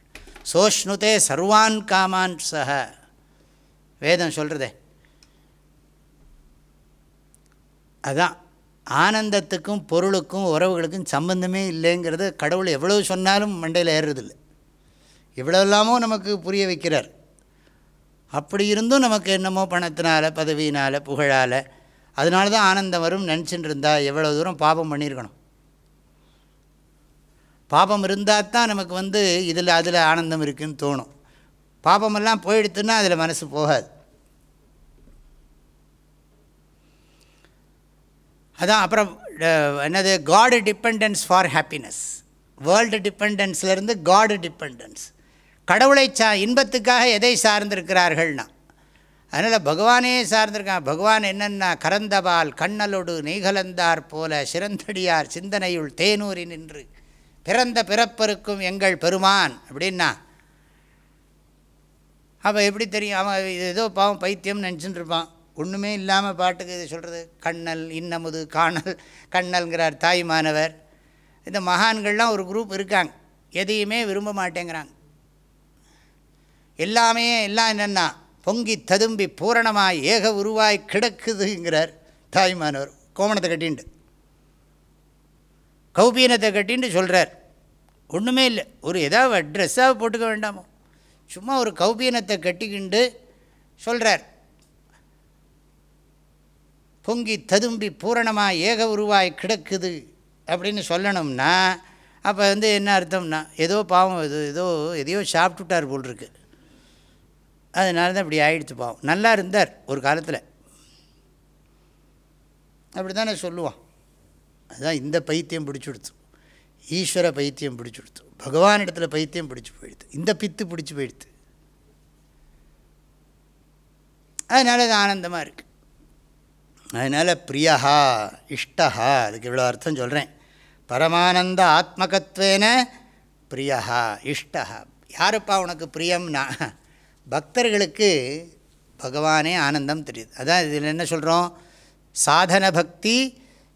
சோஷ்ணுதே சர்வான் காமான் சக வேதம் சொல்கிறதே அதான். ஆனந்தத்துக்கும் பொருளுக்கும் உறவுகளுக்கும் சம்பந்தமே இல்லைங்கிறத கடவுள் எவ்வளோ சொன்னாலும் மண்டையில் ஏறுறதில்லை. இவ்வளோ நமக்கு புரிய வைக்கிறார். அப்படி இருந்தும் நமக்கு என்னமோ பணத்தினால் பதவியினால் புகழால் அதனால தான் ஆனந்தம் வரும் நினச்சிட்டு இருந்தால் எவ்வளோ தூரம் பாபம் பண்ணியிருக்கணும். பாபம் இருந்தால் தான் நமக்கு வந்து இதில் அதில் ஆனந்தம் இருக்குதுன்னு தோணும். பாபமெல்லாம் போயிடுத்துன்னா அதில் மனசு போகாது. அதான் அப்புறம் என்னது God dependence for happiness world டிபெண்டன்ஸ்லேருந்து God dependence கடவுளை சா இன்பத்துக்காக எதை சார்ந்திருக்கிறார்கள்னா அதனால் பகவானே சார்ந்திருக்கான். பகவான் என்னென்னா கரந்தபால் கண்ணலொடு நெய்கலந்தார் போல சிறந்தடியார் சிந்தனையுள் தேனூரி நின்று பிறந்த பிறப்பருக்கும் எங்கள் பெருமான் அப்படின்னா அவன் எப்படி தெரியும்? அவன் ஏதோ பாவம் பைத்தியம் நினச்சிட்டு இருப்பான். ஒன்றுமே இல்லாமல் பாட்டுக்கு இது சொல்கிறது கண்ணல் இன்னமுது காணல் கண்ணல்ங்கிறார் தாய்மானவர் இந்த மகான்கள்லாம் ஒரு குரூப் இருக்காங்க. எதையுமே விரும்ப மாட்டேங்கிறாங்க. எல்லாமே எல்லாம் என்னென்னா பொங்கி ததும்பி பூரணமாக ஏக உருவாய் கிடக்குதுங்கிறார் தாய்மானவர் கோமணத்தை கட்டின்ட்டு. கௌபீனத்தை கட்டின்ட்டு சொல்கிறார் ஒன்றுமே இல்லை. ஒரு ஏதாவது ட்ரெஸ்ஸாக போட்டுக்க வேண்டாமோ. சும்மா ஒரு கௌபீனத்தை கட்டிக்கிண்டு சொல்கிறார் பொங்கி ததும்பி பூரணமாக ஏக உருவாய் கிடக்குது அப்படின்னு சொல்லணும்னா அப்போ வந்து என்ன அர்த்தம்னா ஏதோ பாவம் இது ஏதோ எதையோ சாப்பிட்டுட்டார் போல் இருக்கு அதனால தான் இப்படி ஆயிடுச்சு பாவம். நல்லா இருந்தார் ஒரு காலத்தில். அப்படி தானே சொல்லுவான். அதுதான் இந்த பைத்தியம் பிடிச்சி கொடுத்து. ஈஸ்வர பைத்தியம் பிடிச்சி கொடுத்து. இடத்துல பைத்தியம் பிடிச்சி போயிடுது. இந்த பித்து பிடிச்சி போயிடுது. அதனால் அது ஆனந்தமாக இருக்குது அதனால் பிரியா இஷ்டஹா அதுக்கு இவ்வளோ அர்த்தம் சொல்கிறேன் பரமானந்த ஆத்மகத்வேன பிரியா இஷ்டஹா. யாருப்பா உனக்கு பிரியம்னா? பக்தர்களுக்கு பகவானே ஆனந்தம் தெரியுது. அதான் இதில் என்ன சொல்கிறோம் சாதன பக்தி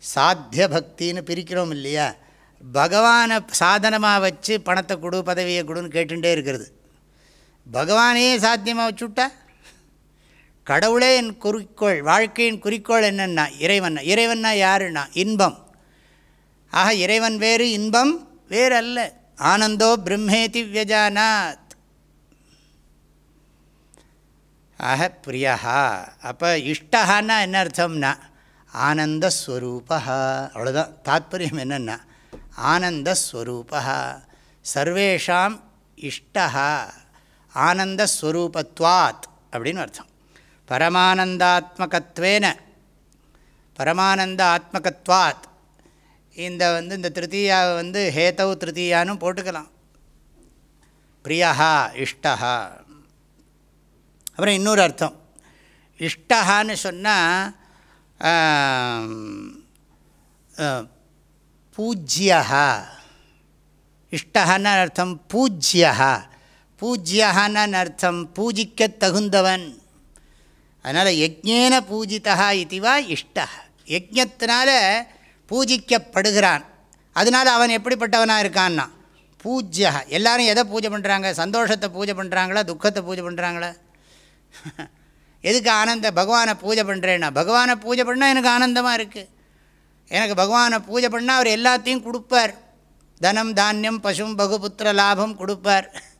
சாத்திய பக்தின்னு பிரிக்கிறோம் இல்லையா? பகவானை சாதனமாக வச்சு பணத்தை கொடு பதவியை கொடுன்னு கேட்டுகிட்டே இருக்கிறது. பகவானே சாத்தியமாக வச்சுவிட்டா கடவுளே என் குறிக்கோள் வாழ்க்கையின் குறிக்கோள் என்னென்னா இறைவன். இறைவன்னா யாருன்னா? இன்பம். ஆக இறைவன் வேறு இன்பம் வேறு அல்ல ஆனந்தோ பிரம்மேதி வியஜானாத் ஆக பிரியா அப்போ இஷ்டஹான்னா என்ன அர்த்தம்னா? ஆனந்தஸ்வரூபா அவ்வளோதான் தாத்பரியம் என்னென்னா? ஆனந்தஸ்வரூபா சர்வேஷாம் இஷ்டா ஆனந்தஸ்வரூபத்வாத் அப்படின்னு அர்த்தம். பரமானந்தாத்மகத்வேன பரமானந்த ஆத்மகத்வாத் இந்த வந்து இந்த திருத்தீயாவை வந்து ஹேதவ் திருத்தீயானும் போட்டுக்கலாம். பிரியா இஷ்டா அப்புறம் இன்னொரு அர்த்தம். இஷ்டஹான்னு சொன்னால் பூஜ்யா இஷ்டஹான்னு அர்த்தம் பூஜ்யா பூஜ்யான்னு அர்த்தம் பூஜிக்க தகுந்தவன். அதனால் யஜ்ஞேன பூஜிதா இதுவா இஷ்ட. யஜ்ஞத்தினால பூஜிக்கப்படுகிறான். அதனால் அவன் எப்படிப்பட்டவனாக இருக்கான்னா? பூஜ்யா. எல்லாரும் எதை பூஜை பண்ணுறாங்க சந்தோஷத்தை பூஜை பண்ணுறாங்களா துக்கத்தை பூஜை பண்ணுறாங்களா [LAUGHS] எதுக்கு ஆனந்த பகவானை பூஜை பண்ணுறேன்னா பகவானை பூஜை பண்ணால் எனக்கு ஆனந்தமாக இருக்குது எனக்கு பகவானை பூஜை பண்ணால் அவர் எல்லாத்தையும் கொடுப்பார். தனம் தானியம் பசும் பகுபுத்திர லாபம் கொடுப்பார். [LAUGHS]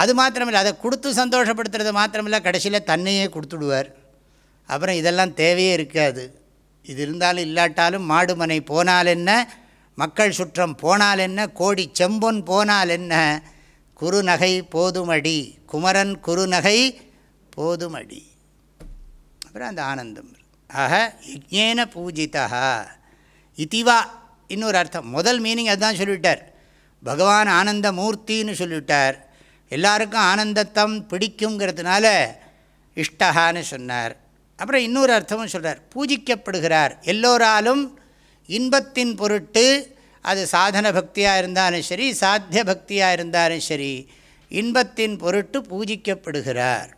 அது மாத்திரமில்லை அதை கொடுத்து சந்தோஷப்படுத்துறது மாத்திரமில்லை கடைசியில் தன்னையே கொடுத்துடுவார். அப்புறம் இதெல்லாம் தேவையே இருக்காது. இது இருந்தாலும் இல்லாட்டாலும் மாடு மனை போனால் என்ன மக்கள் சுற்றம் போனால் என்ன கோடி செம்பொன் போனால் என்ன குறுநகை போதுமடி குமரன் குறுநகை போதுமடி. அப்புறம் அந்த ஆனந்தம். ஆக யஜ்ஞேன பூஜிதா இதிவா இன்னொரு அர்த்தம். முதல் மீனிங் அதுதான் சொல்லிவிட்டார். பகவான் ஆனந்த மூர்த்தின்னு சொல்லிவிட்டார். எல்லாருக்கும் ஆனந்தத்தம் பிடிக்குங்கிறதுனால இஷ்டஹான்னு சொன்னார். அப்புறம் இன்னொரு அர்த்தமும் சொல்கிறார் பூஜிக்கப்படுகிறார். எல்லோராலும் இன்பத்தின் பொருட்டு அது சாதன பக்தியாக இருந்தாலும் சரி சாத்திய பக்தியாக இருந்தாலும் சரி இன்பத்தின் பொருட்டு பூஜிக்கப்படுகிறார்.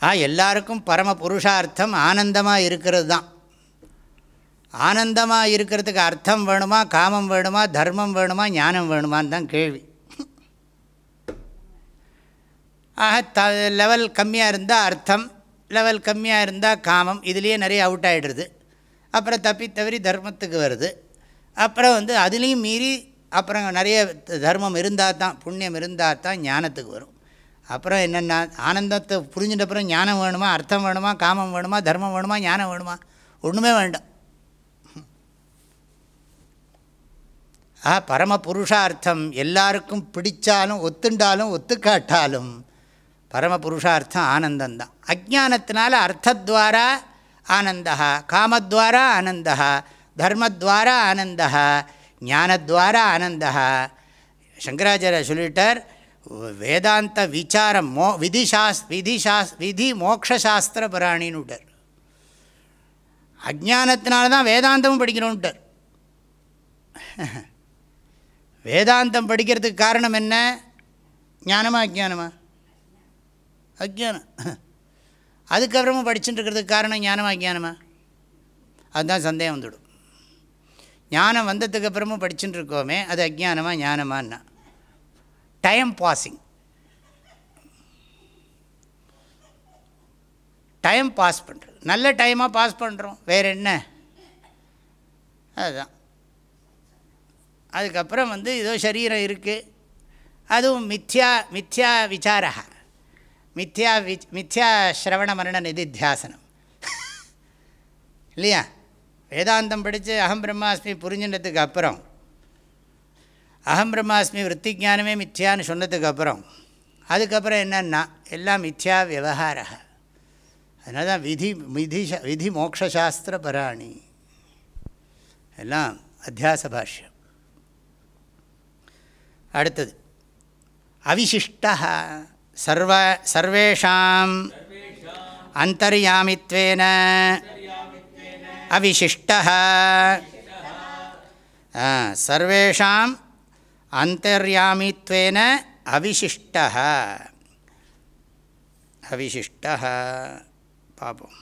ஆ எல்லாருக்கும் பரம புருஷார்த்தம் ஆனந்தமாக இருக்கிறது தான். ஆனந்தமாக இருக்கிறதுக்கு அர்த்தம் வேணுமா காமம் வேணுமா தர்மம் வேணுமா ஞானம் வேணுமான்னு தான் கேள்வி. ஆக த லெவல் கம்மியாக இருந்தால் அர்த்தம் லெவல் கம்மியாக இருந்தால் காமம் இதுலேயே நிறைய அவுட் ஆகிடுறது அப்புறம் தப்பி தவறி தர்மத்துக்கு வருது. அப்புறம் வந்து அதுலேயும் மீறி அப்புறம் நிறைய தர்மம் இருந்தால் தான் புண்ணியம் இருந்தால் தான் ஞானத்துக்கு வரும். அப்புறம் என்னென்னா ஆனந்தத்தை புரிஞ்சிட்ட அப்புறம் ஞானம் வேணுமா அர்த்தம் வேணுமா காமம் வேணுமா தர்மம் வேணுமா ஞானம் வேணுமா? ஒன்றுமே வேண்டாம். ஆ பரம புருஷார்த்தம் எல்லாருக்கும் பிடித்தாலும் ஒத்துண்டாலும் ஒத்துக்காட்டாலும் பரம புருஷார்த்தம் ஆனந்தந்தான். அஜானத்தினால அர்த்தத்வாரா ஆனந்தா காமத்வாரா ஆனந்தா தர்மத்வாரா ஆனந்தா ஞானத்வாரா ஆனந்தா சங்கராச்சாரிய சொல்லிட்டார் வேதாந்த விசாரம் மோ விதிசாஸ் விதிசாஸ் விதி மோக்ஷாஸ்திர பராணின்னு விட்டார். அஜானத்தினால தான் வேதாந்தமும் படிக்கணும்ட்டார் வேதாந்தம் படிக்கிறதுக்கு காரணம் என்ன? ஞானமா அஜானமா அஜானம் அதுக்கப்புறமும் படிச்சுட்டு இருக்கிறதுக்கு காரணம் ஞானமா அஜானமா அதுதான் சந்தேகம் வந்துடும் ஞானம் வந்ததுக்கு அப்புறமும் படிச்சுட்டு இருக்கோமே அது அஜானமா ஞானமான்னா. டைம் பாஸிங் டைம் பாஸ் பண்ணுறது நல்ல டைமாக பாஸ் பண்ணுறோம் வேறு என்ன? அதுதான். அதுக்கப்புறம் வந்து ஏதோ சரீரம் இருக்குது அதுவும் மித்யா மித்யா விசாரகா மித்யா வி மித்யா ஸ்ரவண மரண நிதித்தியாசனம் இல்லையா? வேதாந்தம் படித்து அகம் பிரம்மாஸ்மி புரிஞ்சுனதுக்கு அப்புறம் அகம் பிரம்மாஸ்மி விற்பி ஜானமே மித்யான்னு சொன்னதுக்கு அப்புறம் அதுக்கப்புறம் என்னென்னா எல்லாம் மித்யா விவகார அதனால தான் விதி விதி விதி மோக்ஷாஸ்திர பராணி. எல்லாம் அத்தியாச பாஷ்யம். அடுத்தது அவிசிஷ்டா சர்வ சர்வேஷாம் அந்தர்யாமித்வேன அவிசிஷ்ட சர்வேஷாம் அந்தர்யாமித்வேன அவிசிஷ்ட அவிசிஷ்ட பார்ப்போம்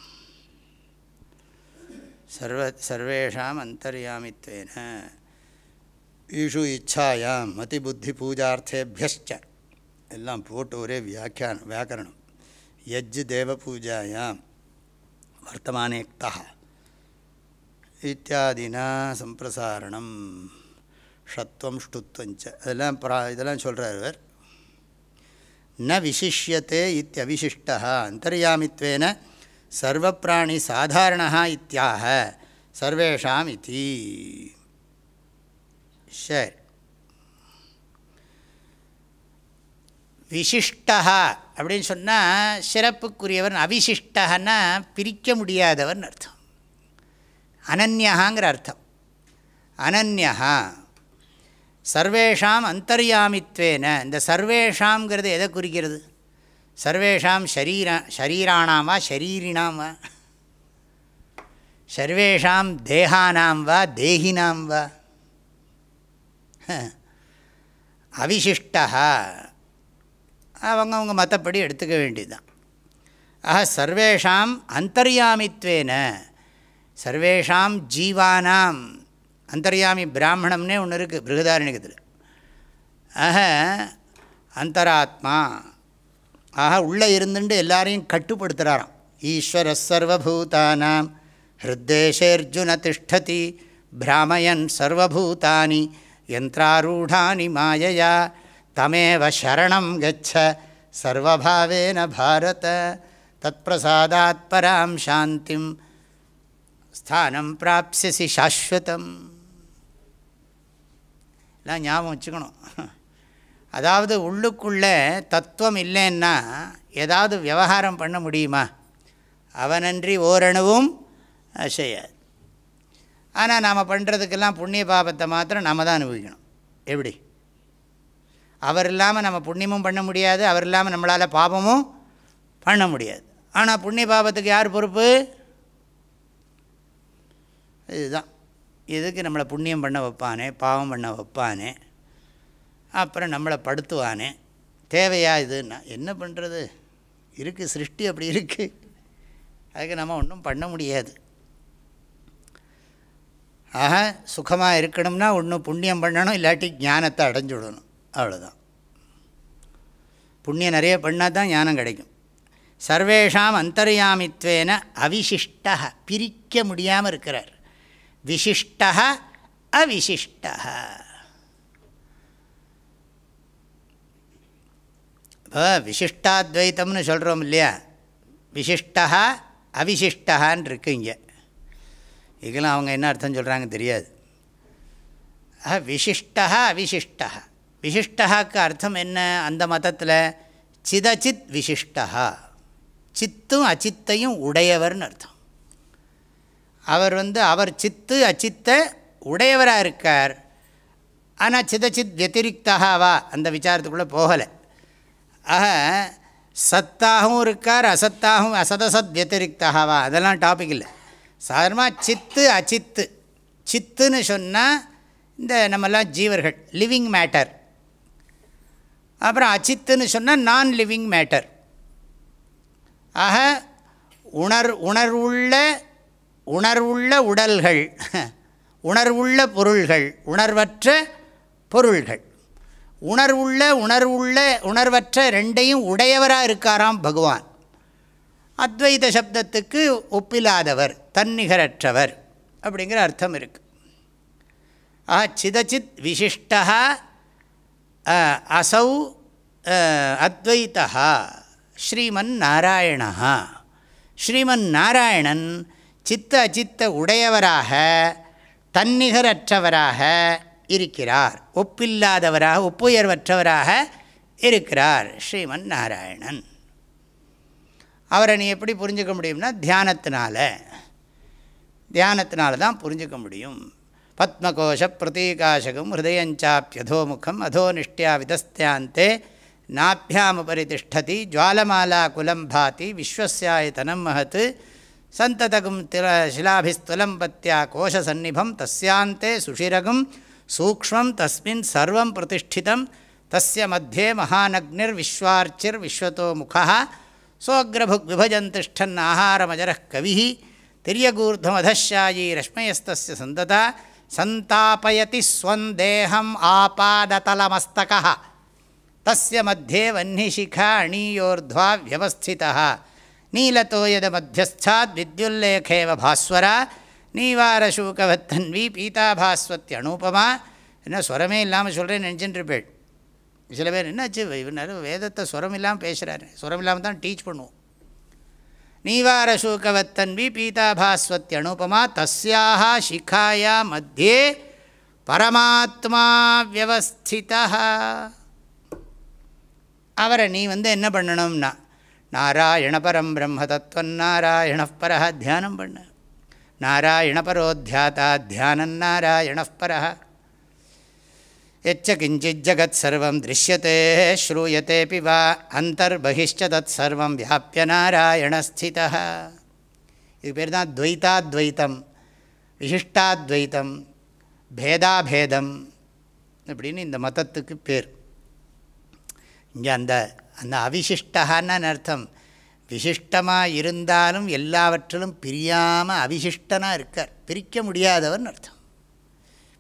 சர்வ சர்வேஷாம் அந்தர்யாமித்வேன. ஈஷு இச்சாயாம் மதிபுத்தி பூஜார்த்தேபியச்ச எல்லாம் போட்டு ஒரே வியாக்கியானம் வியாக்கரணம் யஜ் தேவ பூஜாயாம் வர்த்தமானேக்தா இத்தியாதினா சம்பிரசாரணம் ஷத்வம் ஷ்டுத்வஞ்ச அதெல்லாம் ப்ரா இதெல்லாம் சொல்கிறார் இவர் ந விசிஷ்யத்தே இத்தியவிசிஷ்டா அந்தர்யாமித்வேன சர்வப்பிராணி சாதாரணா இத்தியாக சர்வேஷாம் இத்தி சரி விசிஷ்டா அப்படின்னு சொன்னால் சிறப்புக்குரியவன் அவிசிஷ்டன்னா பிரிக்க முடியாதவன் அர்த்தம். அனன்யகாங்கிற அர்த்தம். அனன்யா சர்வேஷாம் அந்தர்யாமித்வேன. இந்த சர்வேஷாம்ங்கிறது எதை குறிக்கிறது? சர்வேஷாம் ஷரீரா ஷரீராணாம் வா ஷரீரினாம் வா சர்வேஷாம் தேகானாம் வா தேகினாம் வா அவிசிஷ்டா அவங்கவுங்க மற்றபடி எடுத்துக்க வேண்டியதுதான். ஆக சர்வேஷாம் அந்தர்யாமித்வேன. சர்வேஷாம் ஜீவானாம். அந்தர்யாமி பிராமணம்னே ஒன்று இருக்குது பிருகதாரணிகத்தில் ஆக அந்தராத்மா. ஆக உள்ளே இருந்துட்டு எல்லாரையும் கட்டுப்படுத்துகிறாராம் ஈஸ்வர சர்வபூதானாம். ஹிருத்தேஷேர்ஜுன திஷ்டதி. பிராமயன் சர்வபூதானி. யந்திராரூடானி மாயையா. தமேவ சரணம் கச்ச சர்வபாவேன பாரத தத் பிரசாதாத் பராம் சாந்திம் ஸ்தானம் பிராப்சியசி சாஸ்வதம் எல்லாம் ஞாபகம் வச்சுக்கணும் அதாவது உள்ளுக்குள்ளே தத்துவம் இல்லைன்னா ஏதாவது விவகாரம் பண்ண முடியுமா? அவனன்றி ஓரணுவும் செய்யாது. ஆனால் நாம் பண்ணுறதுக்கெல்லாம் புண்ணிய பாபத்தை மாத்திரம் நம்ம தான் அனுபவிக்கணும். எப்படி? அவர் இல்லாமல் நம்ம புண்ணியமும் பண்ண முடியாது அவர் இல்லாமல் நம்மளால் பாபமும் பண்ண முடியாது. ஆனால் புண்ணிய பாபத்துக்கு யார் பொறுப்பு? இதுதான். இதுக்கு நம்மளை புண்ணியம் பண்ண வைப்பானே பாவம் பண்ண வைப்பானே அப்புறம் நம்மளை படுத்துவானே தேவையா இதுன்னா என்ன பண்ணுறது இருக்குது சிருஷ்டி அப்படி இருக்குது அதுக்கு நம்ம ஒன்றும் பண்ண முடியாது. ஆக சுகமாக இருக்கணும்னா ஒன்று புண்ணியம் பண்ணணும் இல்லாட்டி ஞானத்தை அடைஞ்சு விடணும் அவ்வளோதான் புண்ணியம் நிறைய பண்ணால் தான் ஞானம் கிடைக்கும். சர்வேஷாம் அந்தர்யாமித்வேன அவிசிஷ்ட பிரிக்க முடியாமல் இருக்கிறார். விசிஷ்ட அவிசிஷ்ட இப்போ விசிஷ்டாத்வைத்தம்னு சொல்கிறோம் இல்லையா? விசிஷ்டா அவிசிஷ்டான்னு இருக்கு இங்கே. இதுக்கெல்லாம் அவங்க என்ன அர்த்தம் சொல்கிறாங்க தெரியாது. ஆஹா விசிஷ்டா அவிசிஷ்டா விசிஷ்டாக்கு அர்த்தம் என்ன? அந்த மதத்தில் சிதச்சித் விசிஷ்டா சித்தும் அச்சித்தையும் உடையவர்னு அர்த்தம். அவர் வந்து அவர் சித்து அச்சித்த உடையவராக இருக்கார். ஆனால் சிதச்சித் வா அந்த விசாரத்துக்குள்ளே போகலை. ஆக சத்தாகவும் இருக்கார் அசத்தாகவும் அசதசத் வா அதெல்லாம் டாபிக் இல்லை. சாதாரணமாக சித்து அச்சித்து. சித்துன்னு சொன்னால் இந்த நம்மெல்லாம் ஜீவர்கள் லிவிங் மேட்டர் அப்புறம் அச்சித்துன்னு சொன்னால் நான் லிவிங் மேட்டர் ஆக உணர் உணர்வுள்ள உணர்வுள்ள உடல்கள். [LAUGHS] உணர்வுள்ள பொருள்கள். உணர்வற்ற பொருள்கள். உணர்வுள்ள உணர்வுள்ள உணர்வற்ற ரெண்டையும் உடையவராக இருக்காராம் பகவான். அத்வைத சப்தத்துக்கு ஒப்பில்லாதவர் தன்னிகரற்றவர். அப்படிங்கிற அர்த்தம் இருக்குது ஆஹா சிதச்சித் விசிஷ்டா அசௌ அத்வைத்தா ஸ்ரீமன் நாராயணா ஸ்ரீமன் நாராயணன் சித்த அச்சித்த உடையவராக தன்னிகரற்றவராக இருக்கிறார். ஒப்பில்லாதவராக ஒப்புயர்வற்றவராக இருக்கிறார் ஸ்ரீமன் நாராயணன் அவரை நீ எப்படி புரிஞ்சுக்க முடியும்னா தியானத்தினால. தியானத்தினால தான் புரிஞ்சுக்க முடியும். பத்மகோஷ பிரதீகாசகம் ஹிருதயஞ்சாப்பியதோமுகம் அதோனிஷ்டியா விதஸ்தியாந்தே நாபியாமுபரி திஷ்டதி ஜுவாலமாலா குலம் பாதி விஸ்வசாயத்தனம் மகத் சந்ததகும் தில சிலாபிஸ்துலம் பத்தியா கோஷசன்னிபம் தஸ்யாந்தே சுஷிரகும் சூக்மம் தஸ்மின் சர்வம் பிரதிஷ்டிதம் தஸ்ய மத்தியே மகானக்னிர் விஸ்வார்ச்சிர் விஸ்வத்தோ முகா சோக்ரபுக் விபஜன் திஷ்டன் ஆகாரமஜர கவி திரியகூர்தமதாயி ரஷ்மயஸ்தஸ்ய சந்ததா சந்தாபயதி ஸ்வந்தேகம் ஆபாததலமஸ்தக தஸ்ய மத்தியே வன்னிஷிகா அணீயோர்ध्वा வியவஸ்திதா நீலத்தோயத மத்தியஸ்தாத் வித்யுல்லேகேவ பாஸ்வரா நீவாரசூகவத்தன்வி பீதாபாஸ்வத்தி அனுபமா என்ன சுரமே இல்லாமல் சொல்கிறேன்னு நினச்சிட்டு இருப்பேள். சில பேர் என்னாச்சு இவர் வேதத்தை சுரம் இல்லாமல் பேசுகிறாரு சுரம் இல்லாமல் தான் டீச் பண்ணுவோம். நீவார சூக்கவத்தன்வி பீதாபாஸ்வத்தி அனுபமா தஸ்யாக சிகாயா மத்தியே பரமாத்மா வியவஸ்திதா அவரை நீ வந்து என்ன பண்ணணும்னா நாராயண பரம் பிரம்ம தத்துவம் நாராயண தியானம் பண்ண. நாராயண பரோத்தியாத்தா தியானம் நாராயண எச்ச கிஞ்சிஜகத் சர்வம் திருஷ்யத்தே ஸ்ரூயத்தேபி வா அந்தர்பகிஷ்ட தத் சர்வம் வியாபிய நாராயணஸ்திதா இது பேர் தான் துவைதாத்வைத்தம் விசிஷ்டாத்வைத்தம் பேதாபேதம் அப்படின்னு இந்த மதத்துக்கு பேர் இங்கே அந்த அந்த அவிசிஷ்டகான்னு அர்த்தம் விசிஷ்டமாக இருந்தாலும் எல்லாவற்றிலும் பிரியாமல் அவிசிஷ்டனாக இருக்கார் பிரிக்க முடியாதவன் அர்த்தம்।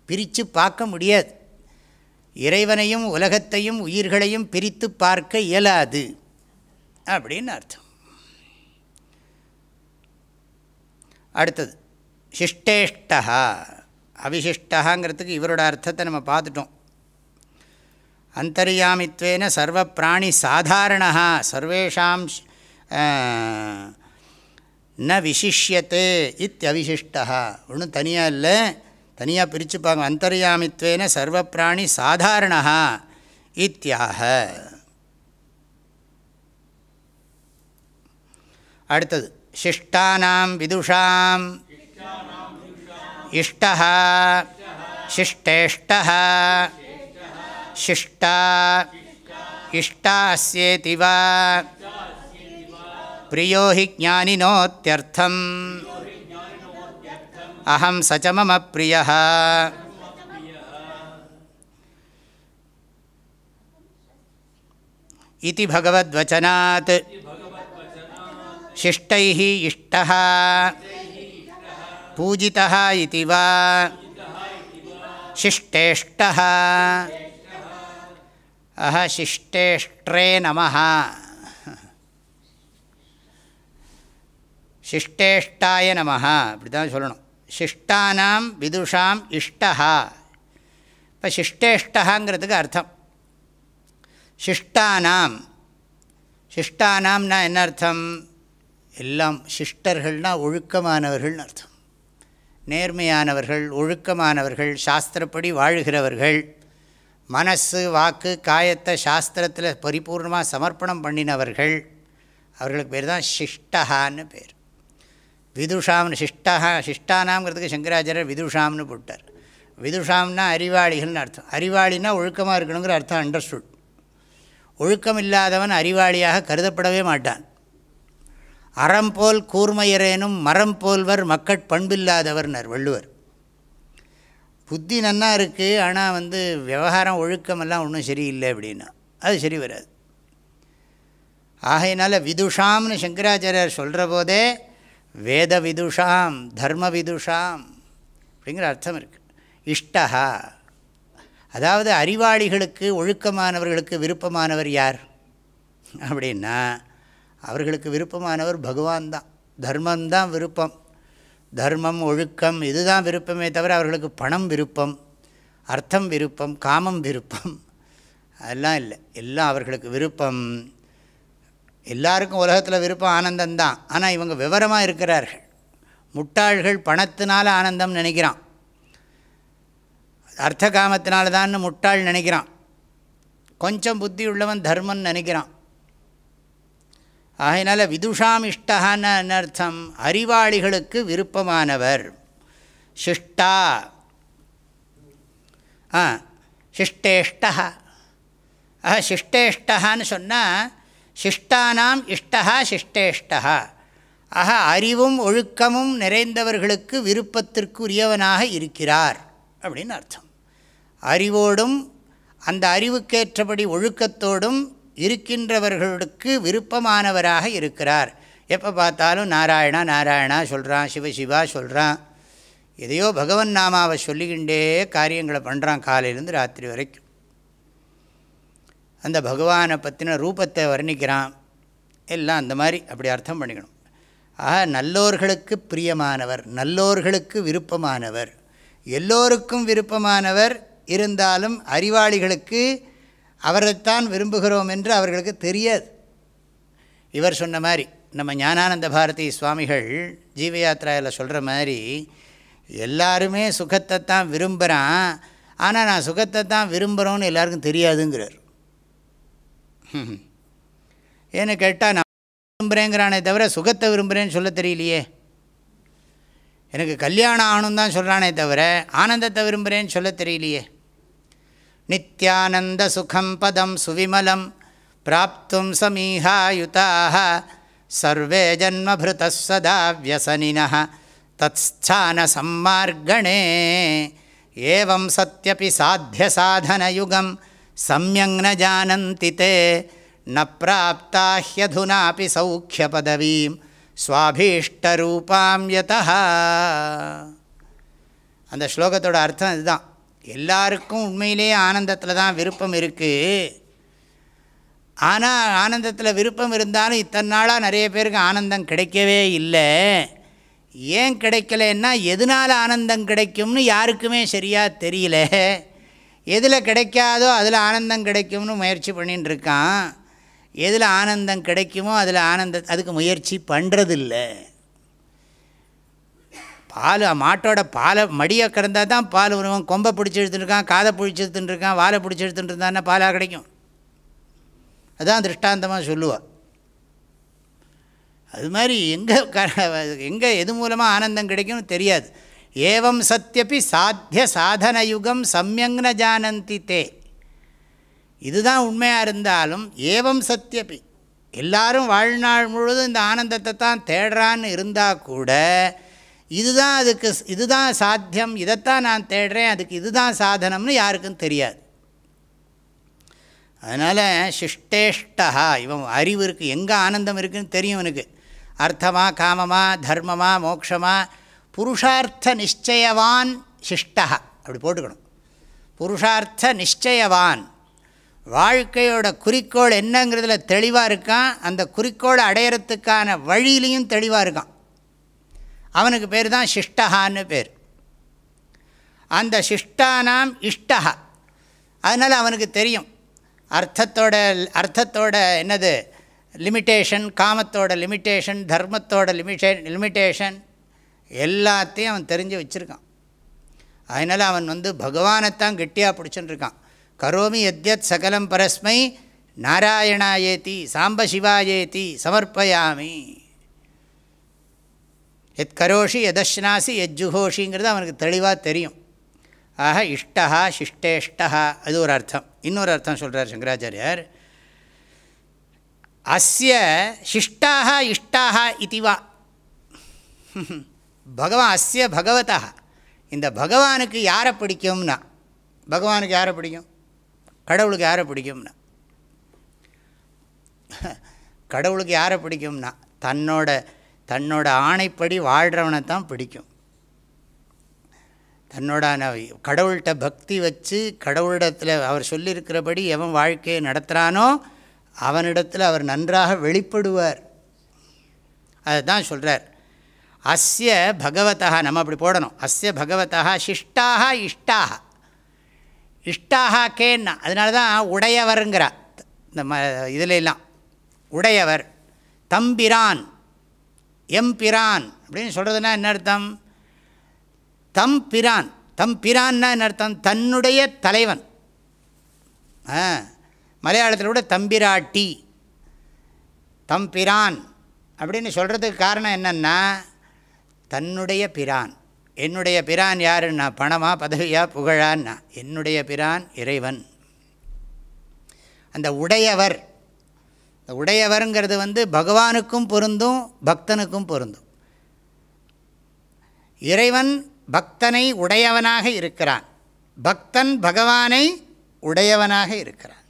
பிரித்து பார்க்க முடியாது. இறைவனையும் உலகத்தையும் உயிர்களையும் பிரித்து பார்க்க இயலாது. அப்படின்னு அர்த்தம். அடுத்தது சிஷ்டேஷ்டா அவிசிஷ்டகாங்கிறதுக்கு இவரோட அர்த்தத்தை நம்ம பார்த்துட்டோம். அந்தரியாமித்வேன சர்வ பிராணி சாதாரணா சர்வேஷாம் ந விசிஷ்யத்தே இத்தியவிசிஷ்டா ஒன்றும் தனியாக இல்லை. தனியாக பிரிச்சுப்பாங்க. அந்தர்யாமித்வேன சர்வ பிராணி சாதாரணா இத்தியாக அடுத்தது சிஷ்டானாம் விதுஷாம். இஷ்டா சிஷ்டேஷ்ட சிஷ்டா இஷ்டா அஸ்யேதிவா பிரியோ ஹி ஜானினோத்தியர்த்தம் अहं स च मम प्रियः इति भगवद्वचनात् शिष्टैः इष्टः पूजितः इति वा शिष्टेष्टः அஹ சிஷ்டேஷ்ட்ரே நம சிஷ்டேஷ்டாய நம அப்படி தான் சொல்லணும் சிஷ்டானாம் விதுஷாம் இஷ்டா இப்போ சிஷ்டேஷ்டகாங்கிறதுக்கு அர்த்தம். சிஷ்டானாம். சிஷ்டானாம்னா என்ன அர்த்தம்? எல்லாம் சிஷ்டர்கள்னால் ஒழுக்கமானவர்கள்னு அர்த்தம். நேர்மையானவர்கள் ஒழுக்கமானவர்கள் சாஸ்திரப்படி வாழ்கிறவர்கள் மனசு வாக்கு காயத்தை சாஸ்திரத்தில் பரிபூர்ணமாக சமர்ப்பணம் பண்ணினவர்கள் அவர்களுக்கு பேர் தான் சிஷ்டஹான்னு பேர். விதுஷாம்னு சிஷ்டா சிஷ்டானாம்ங்கிறதுக்கு சங்கராச்சாரியர் விதுஷாம்னு போட்டார். விதுஷாம்னா அறிவாளிகள்னு அர்த்தம். அறிவாளினா ஒழுக்கமாக இருக்கணுங்கிற அர்த்தம் அண்டர்ஸ்டுட் ஒழுக்கம் இல்லாதவன் அறிவாளியாக கருதப்படவே மாட்டான். அறம் போல் கூர்மையரேனும் மரம் போல்வர் மக்கட் பண்பில்லாதவர்னர் வள்ளுவர். புத்தி நன்னா இருக்குது ஆனால் வந்து விவகாரம் ஒழுக்கமெல்லாம் ஒன்றும் சரியில்லை அப்படின்னா. அது சரி வராது. ஆகையினால விதுஷாம்னு சங்கராச்சாரியர் சொல்கிற போதே வேத விதுஷாம் தர்ம விதுஷாம் அப்படிங்கிற அர்த்தம் இருக்குது இஷ்டஹா. அதாவது அறிவாளிகளுக்கு ஒழுக்கமானவர்களுக்கு விருப்பமானவர் யார்? அப்படின்னா அவர்களுக்கு விருப்பமானவர் பகவான் தான். தர்மந்தான் விருப்பம். தர்மம் ஒழுக்கம் இதுதான் விருப்பமே தவிர அவர்களுக்கு பணம் விருப்பம் அர்த்தம் விருப்பம் காமம் விருப்பம் அதெல்லாம் இல்லை. எல்லாம் அவர்களுக்கு விருப்பம். எல்லாருக்கும் உலகத்தில் விருப்பம் ஆனந்தந்தான் ஆனால் இவங்க விவரமாக இருக்கிறார்கள். முட்டாள்கள் பணத்தினால் ஆனந்தம் நினைக்கிறான். அர்த்த காமத்தினால தான் முட்டாள் நினைக்கிறான். கொஞ்சம் புத்தி உள்ளவன் தர்மன் நினைக்கிறான். ஆகையினால் விதுஷாம் இஷ்டகான்னு அர்த்தம்? அறிவாளிகளுக்கு விருப்பமானவர். சிஷ்டா. ஆ சிஷ்டேஷ்டா ஆஹா சிஷ்டேஷ்டகான்னு சொன்னால் சிஷ்டானாம் இஷ்டா சிஷ்டேஷ்டா ஆக அறிவும் ஒழுக்கமும் நிறைந்தவர்களுக்கு விருப்பத்திற்குரியவனாக இருக்கிறார் அப்படின்னு அர்த்தம். அறிவோடும் அந்த அறிவுக்கேற்றபடி ஒழுக்கத்தோடும் இருக்கின்றவர்களுக்கு விருப்பமானவராக இருக்கிறார். எப்போ பார்த்தாலும் நாராயணா நாராயணா சொல்கிறான் சிவசிவா சொல்கிறான் எதையோ பகவன் நாமாவை சொல்லிக்கிண்டே காரியங்களை பண்ணுறான் காலையிலேருந்து ராத்திரி வரைக்கும். அந்த பகவானை பற்றின ரூபத்தை வர்ணிக்கிறான். எல்லாம் அந்த மாதிரி அப்படி அர்த்தம் பண்ணிக்கணும். ஆக நல்லோர்களுக்கு பிரியமானவர் நல்லோர்களுக்கு விருப்பமானவர். எல்லோருக்கும் விருப்பமானவர் இருந்தாலும் அறிவாளிகளுக்கு அவரைத்தான் விரும்புகிறோம் என்று அவர்களுக்கு தெரியாது. இவர் சொன்ன மாதிரி நம்ம ஞானானந்த பாரதி சுவாமிகள் ஜீவயாத்திராவில் சொல்கிற மாதிரி எல்லாருமே சுகத்தை தான் விரும்புகிறான் ஆனால் நான் சுகத்தை தான் விரும்புகிறோன்னு எல்லாருக்கும் தெரியாதுங்கிறார். ஏன்னு கேட்டால் நான் விரும்புகிறேங்கிறானே தவிர சுகத்தை விரும்புகிறேன்னு சொல்ல தெரியலையே. எனக்கு கல்யாணம் ஆகணும் தான் சொல்கிறானே தவிர ஆனந்தத்தை விரும்புகிறேன்னு சொல்ல தெரியலையே. நித்யானந்த சுகம் பதம் சுவிமலம் பிராப்தும் சமீஹாயுதாக சர்வே ஜன்மபிருத சதா வியசனின தத்ஸ்தான சம்மார்கணே. ஏவம் சத்தியபி சாத்திய சாதனயுகம் சம்யங் ந ஜானந்தி தே ந பிராப்தா ஹியதுனாபி சௌக்கிய பதவீம் சுவாபீஷ்டரூபாம் யதா அந்த ஸ்லோகத்தோட அர்த்தம் இதுதான். எல்லாருக்கும் உண்மையிலேயே ஆனந்தத்தில் தான் விருப்பம் இருக்குது ஆனால் ஆனந்தத்தில் விருப்பம் இருந்தாலும் இத்தனை நாளாக நிறைய பேருக்கு ஆனந்தம் கிடைக்கவே இல்லை. ஏன் கிடைக்கலன்னா எதனால் ஆனந்தம் கிடைக்கும்னு யாருக்குமே சரியாக தெரியல. எதில் கிடைக்காதோ அதில் ஆனந்தம் கிடைக்கும்னு முயற்சி பண்ணின்னு இருக்கான் எதில் ஆனந்தம் கிடைக்குமோ அதில் ஆனந்த அதுக்கு முயற்சி பண்ணுறதில்ல பால் மாட்டோட பாலை மடியை கறந்தால் தான் பால் வருவான் கொம்பை பிடிச்சி எடுத்துட்டுருக்கான் காதை பிடிச்சி எடுத்துட்டுருக்கான் வாழை பிடிச்சி எடுத்துகிட்டு இருந்தான்னா பாலாக கிடைக்கும். அதுதான் திருஷ்டாந்தமாக சொல்லுவாள் அது மாதிரி எங்கே க எங்கே எது மூலமாக ஆனந்தம் கிடைக்கும்னு தெரியாது. ஏவம் சத்தியப்பி சாத்திய சாதனயுகம் சம்யங்ன ஜானந்தி தே. இதுதான் உண்மையாக இருந்தாலும் ஏவம் சத்தியப்பி எல்லாரும் வாழ்நாள் முழுவதும் இந்த ஆனந்தத்தை தான் தேடுறான்னு இருந்தால் கூட இதுதான் அதுக்கு இதுதான் சாத்தியம் இதைத்தான் நான் தேடுறேன் அதுக்கு இதுதான் சாதனம்னு யாருக்கும் தெரியாது. அதனால் சிஷ்டேஷ்டா இவன் அறிவு இருக்குது எங்கே ஆனந்தம் இருக்குதுன்னு தெரியும் இவனுக்கு. அர்த்தமா காமமா தர்மமா மோட்சமாக புருஷார்த்த நிச்சயவான் சிஷ்டா அப்படி போட்டுக்கணும். புருஷார்த்த நிச்சயவான் வாழ்க்கையோட குறிக்கோள் என்னங்கிறதுல தெளிவாக இருக்கான். அந்த குறிக்கோளை அடையிறதுக்கான வழியிலையும் தெளிவாக இருக்கான். அவனுக்கு பேர் தான் சிஷ்டஹான்னு பேர். அந்த சிஷ்டானாம் இஷ்டா அதனால் அவனுக்கு தெரியும். அர்த்தத்தோட அர்த்தத்தோட என்னது? லிமிட்டேஷன் காமத்தோட லிமிட்டேஷன் தர்மத்தோட லிமிட்டே லிமிட்டேஷன் எல்லாத்தையும் அவன் தெரிஞ்சு வச்சுருக்கான். அதனால் அவன் வந்து பகவானைத்தான் கெட்டியாக பிடிச்சுட்டுருக்கான் கரோமி எத்யத் சகலம் பரஸ்மை நாராயணாயேதி சாம்ப சிவாயேதி சமர்ப்பயாமி. எத் கரோஷி எதஷ்னாசி எஜ்ஜுகோஷிங்கிறது அவனுக்கு தெளிவாக தெரியும். ஆக இஷ்டா சிஷ்டேஷ்டா அது ஒரு அர்த்தம். இன்னொரு அர்த்தம் சொல்கிறார் சங்கராச்சாரியார். அஸ்ய சிஷ்டாக இஷ்டாக இதுவா. பகவான் அஸ்ய பகவதா. இந்த பகவானுக்கு யாரை பிடிக்கும்னா பகவானுக்கு யாரை பிடிக்கும்? கடவுளுக்கு யாரை பிடிக்கும்னா. கடவுளுக்கு யாரை பிடிக்கும்னா தன்னோட தன்னோட ஆணைப்படி வாழ்கிறவனை தான் பிடிக்கும். தன்னோட கடவுள்கிட்ட பக்தி வச்சு கடவுளிடத்தில் அவர் சொல்லியிருக்கிறபடி எவன் வாழ்க்கையை நடத்துகிறானோ அவனிடத்தில் அவர் நன்றாக வெளிப்படுவார். அதுதான் சொல்கிறார் அஸ்ய பகவதா நம்ம அப்படி போடணும். அஸ்ய பகவதா சிஷ்டாக இஷ்டாக இஷ்டாக கேன்னா அதனால தான் உடையவருங்கிறா. இந்த ம இதில் எல்லாம். உடையவர் தம்பிரான் எம்பிரான். அப்படின்னு சொல்கிறதுனா என்ன அர்த்தம்? தம் பிரான் தம் பிரான்னா என்ன அர்த்தம்? தன்னுடைய தலைவன். ஆ மலையாளத்தில் கூட தம்பிராட்டி தம்பிரான் அப்படின்னு சொல்கிறதுக்கு காரணம் என்னென்னா தன்னுடைய பிரான். என்னுடைய பிரான் யாருன்னா பணமா பதவியா புகழான்னா என்னுடைய பிரான் இறைவன். அந்த உடையவர் இந்த உடையவருங்கிறது வந்து பகவானுக்கும் பொருந்தும் பக்தனுக்கும் பொருந்தும். இறைவன் பக்தனை உடையவனாக இருக்கிறான். பக்தன் பகவானை உடையவனாக இருக்கிறான்.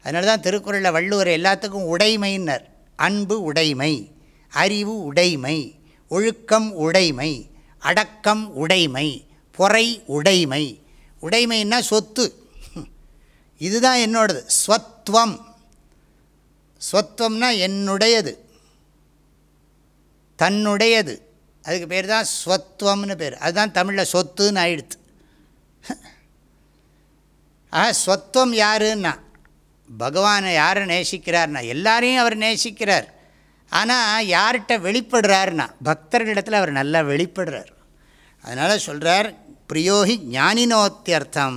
அதனால தான் திருக்குறளில் வள்ளுவர் எல்லாத்துக்கும் உடைமைன்னர். அன்பு உடைமை அறிவு உடைமை. ஒழுக்கம் உடைமை அடக்கம் உடைமை பொறை உடைமை. உடைமைன்னா சொத்து. இதுதான் என்னோடது. ஸ்வத்வம். ஸ்வத்வம்னா என்னுடையது. தன்னுடையது. அதுக்கு பேர் தான் ஸ்வத்வம்னு பேர். அதுதான் தமிழில் சொத்துன்னு ஆயிடுத்து. ஆக ஸ்வத்துவம் யாருன்னா? பகவானை யாரை நேசிக்கிறார்னா? எல்லாரையும் அவர் நேசிக்கிறார். ஆனால் யார்கிட்ட வெளிப்படுறாருன்னா பக்தர்களிடத்தில் அவர் நல்லா வெளிப்படுறார். அதனால் சொல்கிறார் பிரியோகி ஞானினோத்தியர்த்தம்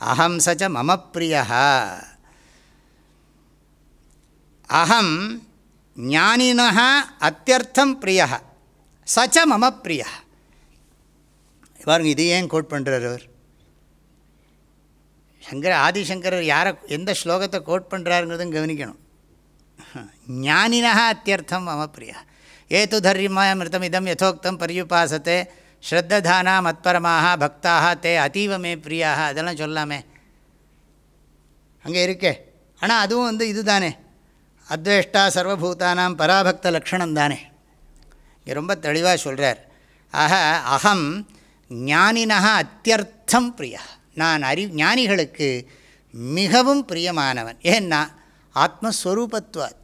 அகம் சச்ச மம பிரியா அகம் ஞானினா அத்தியர்த்தம் பிரியா சச்ச மம பிரியா பாருங்க இது ஏன் கோட் பண்ணுறார் அவர்? சங்கர் ஆதிசங்கரர் யாரை எந்த ஸ்லோகத்தை கோட் பண்ணுறாருங்கிறதும் கவனிக்கணும். ஞானினா அத்தியர்த்தம் மம பிரியா. ஏது தர்யமயம் இதம் யதோக்தம் பரியுபாசத்தை ஸ்ரத்ததானா மத்பரமாக பக்தாக தே அதீவமே பிரியாக அதெல்லாம் சொல்லாமே. அங்கே இருக்கே. ஆனால் அதுவும் வந்து இது தானே அத்வேஷ்டா சர்வபூதானாம் பராபக்த லக்ஷணம் தானே. இங்கே ரொம்ப தெளிவாக சொல்கிறார் ஆக அகம் ஞானினா அத்தியர்த்தம் பிரியா. நான் அறி ஞானிகளுக்கு மிகவும் பிரியமானவன். ஏன்னா ஆத்மஸ்வரூபத்துவாத்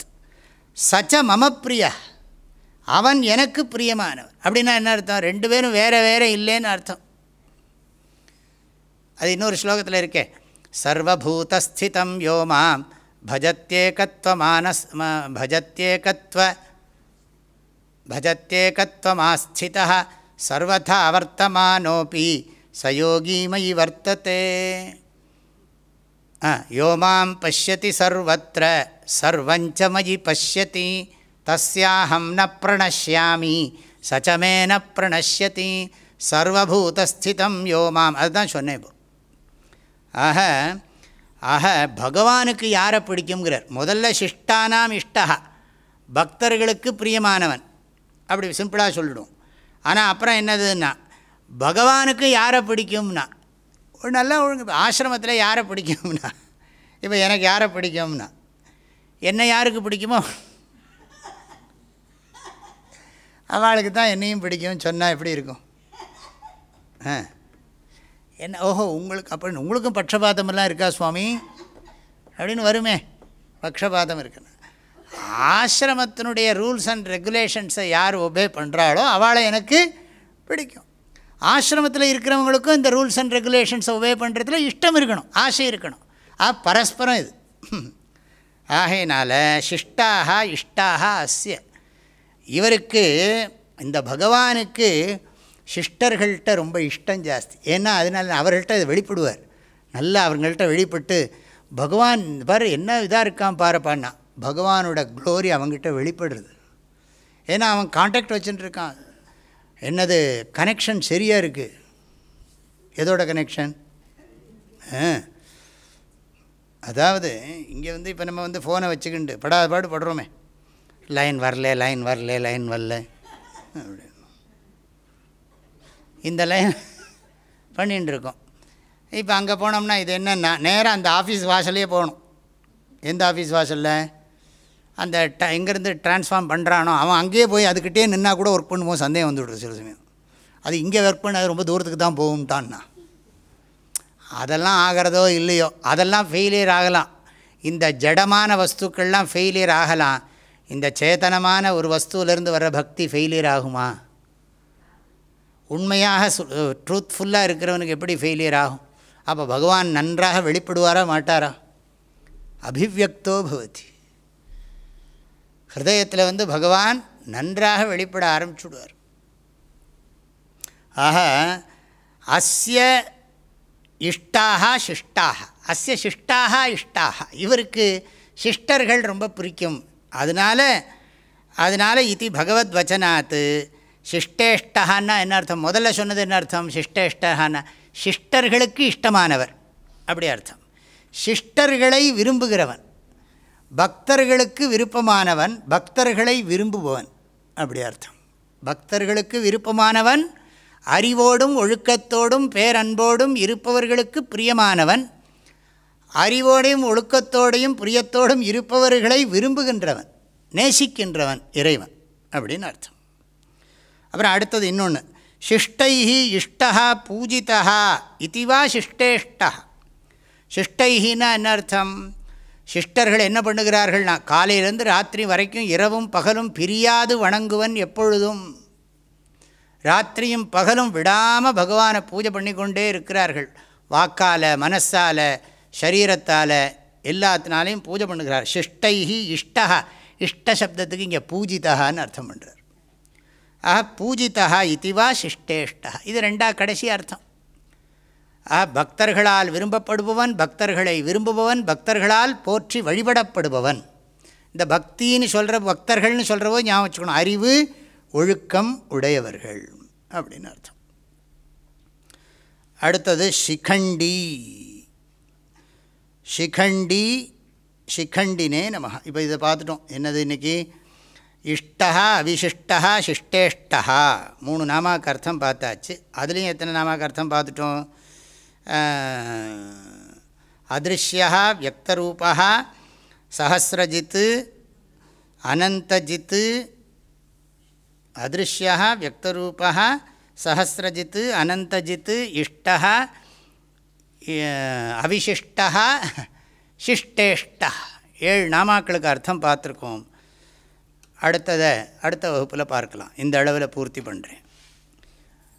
சச்ச மம பிரியா அவன் எனக்கு பிரியமானவன். அப்படின்னா என்ன அர்த்தம்? ரெண்டு பேரும் வேறு வேறு இல்லைன்னு அர்த்தம். அது இன்னொரு ஸ்லோகத்தில் இருக்கே. சர்வபூதஸ்திதம் யோ மாம் பஜத்யேகத்வமானஸ் பஜத்யேகத்வ பஜத்யேகத்வமாஸ்தித சர்வதா அவர்த்தமானோபி சயோகீமயி வர்த்தத்தை யோமாம் பசியதி சர்வத்திர சர்வஞ்ச மயி பசியதி தஸ்யாஹம் ந பிரணஷ்யாமி சச்சமே ந பிரணஷ்யதி சர்வபூதஸ்திதம் யோமாம். அதுதான் சொன்னேன் இப்போ. ஆக ஆக பகவானுக்கு யாரை பிடிக்குங்கிறார் முதல்ல சிஷ்டானாம் இஷ்டா பக்தர்களுக்கு பிரியமானவன். அப்படி சிம்பிளாக சொல்லிடும் ஆனால் அப்புறம் என்னதுன்னா பகவானுக்கு யாரை பிடிக்கும்னா ஒரு நல்ல ஒழுங்கு. ஆசிரமத்தில் யாரை பிடிக்கும்னா? இப்போ எனக்கு யாரை பிடிக்கும்னா? என்ன யாருக்கு பிடிக்குமோ? அவளுக்கு தான் என்னையும் பிடிக்கும் சொன்னால் எப்படி இருக்கும்? ஆ. என்ன? ஓஹோ உங்களுக்கு அப்படி உங்களுக்கும் பட்சபாதமெல்லாம் இருக்கா சுவாமி? அப்படின்னு வருமே. பக்ஷபாதம் இருக்குன்னு. ஆசிரமத்தினுடைய ரூல்ஸ் அண்ட் ரெகுலேஷன்ஸை யார் ஒபே பண்ணுறாளோ அவளை எனக்கு பிடிக்கும். ஆசிரமத்தில் இருக்கிறவங்களுக்கும் இந்த ரூல்ஸ் அண்ட் ரெகுலேஷன்ஸை ஒபே பண்ணுறதுல இஷ்டம் இருக்கணும் ஆசை இருக்கணும். ஆ பரஸ்பரம் இது. ஆகையினால் சிஷ்டாக இஷ்டாக அஸ்ய. இவருக்கு இந்த பகவானுக்கு சிஷ்டர்கள்ட்ட ரொம்ப இஷ்டம் ஜாஸ்தி. ஏன்னா அதனால அவர்கள்ட்ட அதை வெளிப்படுவார். நல்லா அவங்கள்ட்ட வெளிப்பட்டு பகவான் பாரு என்ன இதாக இருக்கான் பாருப்பான்னா பகவானோட க்ளோரி அவங்ககிட்ட வெளிப்படுறது. ஏன்னா அவன் காண்டாக்ட் வச்சுட்டுருக்கான் என்னது கனெக்ஷன் சரியாக இருக்குது எதோட கனெக்ஷன் அதாவது இங்கே வந்து இப்போ நம்ம வந்து ஃபோனை வச்சுக்கிண்டு படாத பாடு படுறோமே. லைன் வரல லைன் வரல லைன் வரல. அப்படின்னு இந்த லைன் பண்ணிகிட்டு இருக்கோம். இப்போ அங்கே போனோம்னா இது என்னென்னா நேராக அந்த ஆஃபீஸ் வாசல்லையே போகணும். எந்த ஆஃபீஸ் வாசலில்? அந்த ட எங்கேருந்து ட்ரான்ஸ்ஃபார்ம் பண்ணுறானோ அவன் அங்கேயே போய் அதுக்கிட்டே நின்னா கூட ஒர்க் பண்ணும்போது சந்தேகம் வந்துவிடுது சில சமயம். அது இங்கே ஒர்க் பண்ண அது ரொம்ப தூரத்துக்கு தான் போகும்ட்டான்னா. அதெல்லாம் ஆகிறதோ இல்லையோ அதெல்லாம் ஃபெயிலியர் ஆகலாம். இந்த ஜடமான வஸ்துக்கள்லாம் ஃபெயிலியர் ஆகலாம். இந்த சேத்தனமான ஒரு வஸ்துவிலேருந்து வர்ற பக்தி ஃபெயிலியர் ஆகுமா? உண்மையாக ட்ரூத்ஃபுல்லாக இருக்கிறவனுக்கு எப்படி ஃபெயிலியர் ஆகும்? அப்போ பகவான் நன்றாக வெளிப்படுவாரா மாட்டாரா? அபிவியக்தோ பவதி. ஹிருதயத்தில் வந்து பகவான் நன்றாக வெளிப்பட ஆரம்பிச்சுடுவார். ஆக அஸ்ய இஷ்டாக சிஷ்டாக அஸ்ய சிஷ்டாக இஷ்டாக இவருக்கு சிஷ்டர்கள் ரொம்ப பிடிக்கும். அதனால் அதனால் இது பகவத் வச்சனாத்து சிஷ்டேஷ்டகான்னா என்ன அர்த்தம்? முதல்ல சொன்னது என்ன அர்த்தம்? சிஷ்டேஷ்டகான்னா சிஷ்டர்களுக்கு இஷ்டமானவர். அப்படி அர்த்தம். சிஷ்டர்களை விரும்புகிறவன். பக்தர்களுக்கு விருப்பமானவன் பக்தர்களை விரும்புபவன். அப்படி அர்த்தம். பக்தர்களுக்கு விருப்பமானவன் அறிவோடும் ஒழுக்கத்தோடும் பேரன்போடும் இருப்பவர்களுக்கு பிரியமானவன் அறிவோடையும் ஒழுக்கத்தோடையும் பிரியத்தோடும் இருப்பவர்களை விரும்புகின்றவன் நேசிக்கின்றவன் இறைவன். அப்படின்னு அர்த்தம். அப்புறம் அடுத்தது இன்னொன்று சிஷ்டைஹி இஷ்டா பூஜிதா இதுவா சிஷ்டேஷ்டா சிஷ்டைஹின்னா என்ன அர்த்தம்? சிஷ்டர்கள் என்ன பண்ணுகிறார்கள்னா காலையிலேருந்து ராத்திரி வரைக்கும் இரவும் பகலும் பிரியாது வணங்குவன் எப்பொழுதும். ராத்திரியும் பகலும் விடாமல் பகவானை பூஜை பண்ணி கொண்டே இருக்கிறார்கள். வாக்கால் மனசால் சரீரத்தால் எல்லாத்தினாலையும் பூஜை பண்ணுகிறார். சிஷ்டைஹி இஷ்டா இஷ்ட சப்தத்துக்கு இங்கே பூஜிதான்னு அர்த்தம் பண்ணுறார் ஆஹா பூஜிதா இதுவா சிஷ்டேஷ்டா இது ரெண்டா கடைசி அர்த்தம். ஆ பக்தர்களால் விரும்பப்படுபவன் பக்தர்களை விரும்புபவன் பக்தர்களால் போற்றி வழிபடப்படுபவன். இந்த பக்தின்னு சொல்கிற பக்தர்கள்னு சொல்கிறவோ ஞாபகம் வச்சுக்கணும். அறிவு ஒழுக்கம் உடையவர்கள் அப்படின்னு அர்த்தம். அடுத்தது சிகண்டி. சிகண்டி சிகண்டினே நம இப்போ இதை பார்த்துட்டோம். என்னது இன்றைக்கி இஷ்டா அவிசிஷ்டா சிஷ்டேஷ்டா மூணு நாமாக்கு அர்த்தம் பார்த்தாச்சு. அதுலேயும் எத்தனை நாமாக்கு அர்த்தம் பார்த்துட்டோம்? அதிருஷ்யா வியக்தரூபா சஹசிரஜித் அனந்தஜித் அதிருஷ்யா வியக்தரூபா சஹசிரஜித் அனந்தஜித் இஷ்டா அவிசிஷ்டா சிஷ்டேஷ்டா. ஏழு நாமாக்களுக்கு அர்த்தம் பார்த்துருக்கோம். அடுத்ததை அடுத்த வகுப்பில் பார்க்கலாம். இந்த அளவில் பூர்த்தி பண்ணுறேன்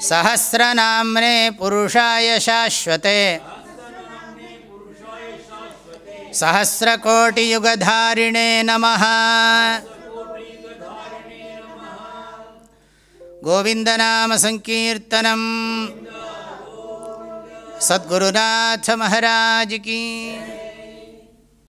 सहस्रनाम्ने पुरुषाय शाश्वते। सहस्रकोटियुगधारिणे नमः। गोविन्दनामसङ्कीर्तनम् सद्गुरुनाथ महाराज की।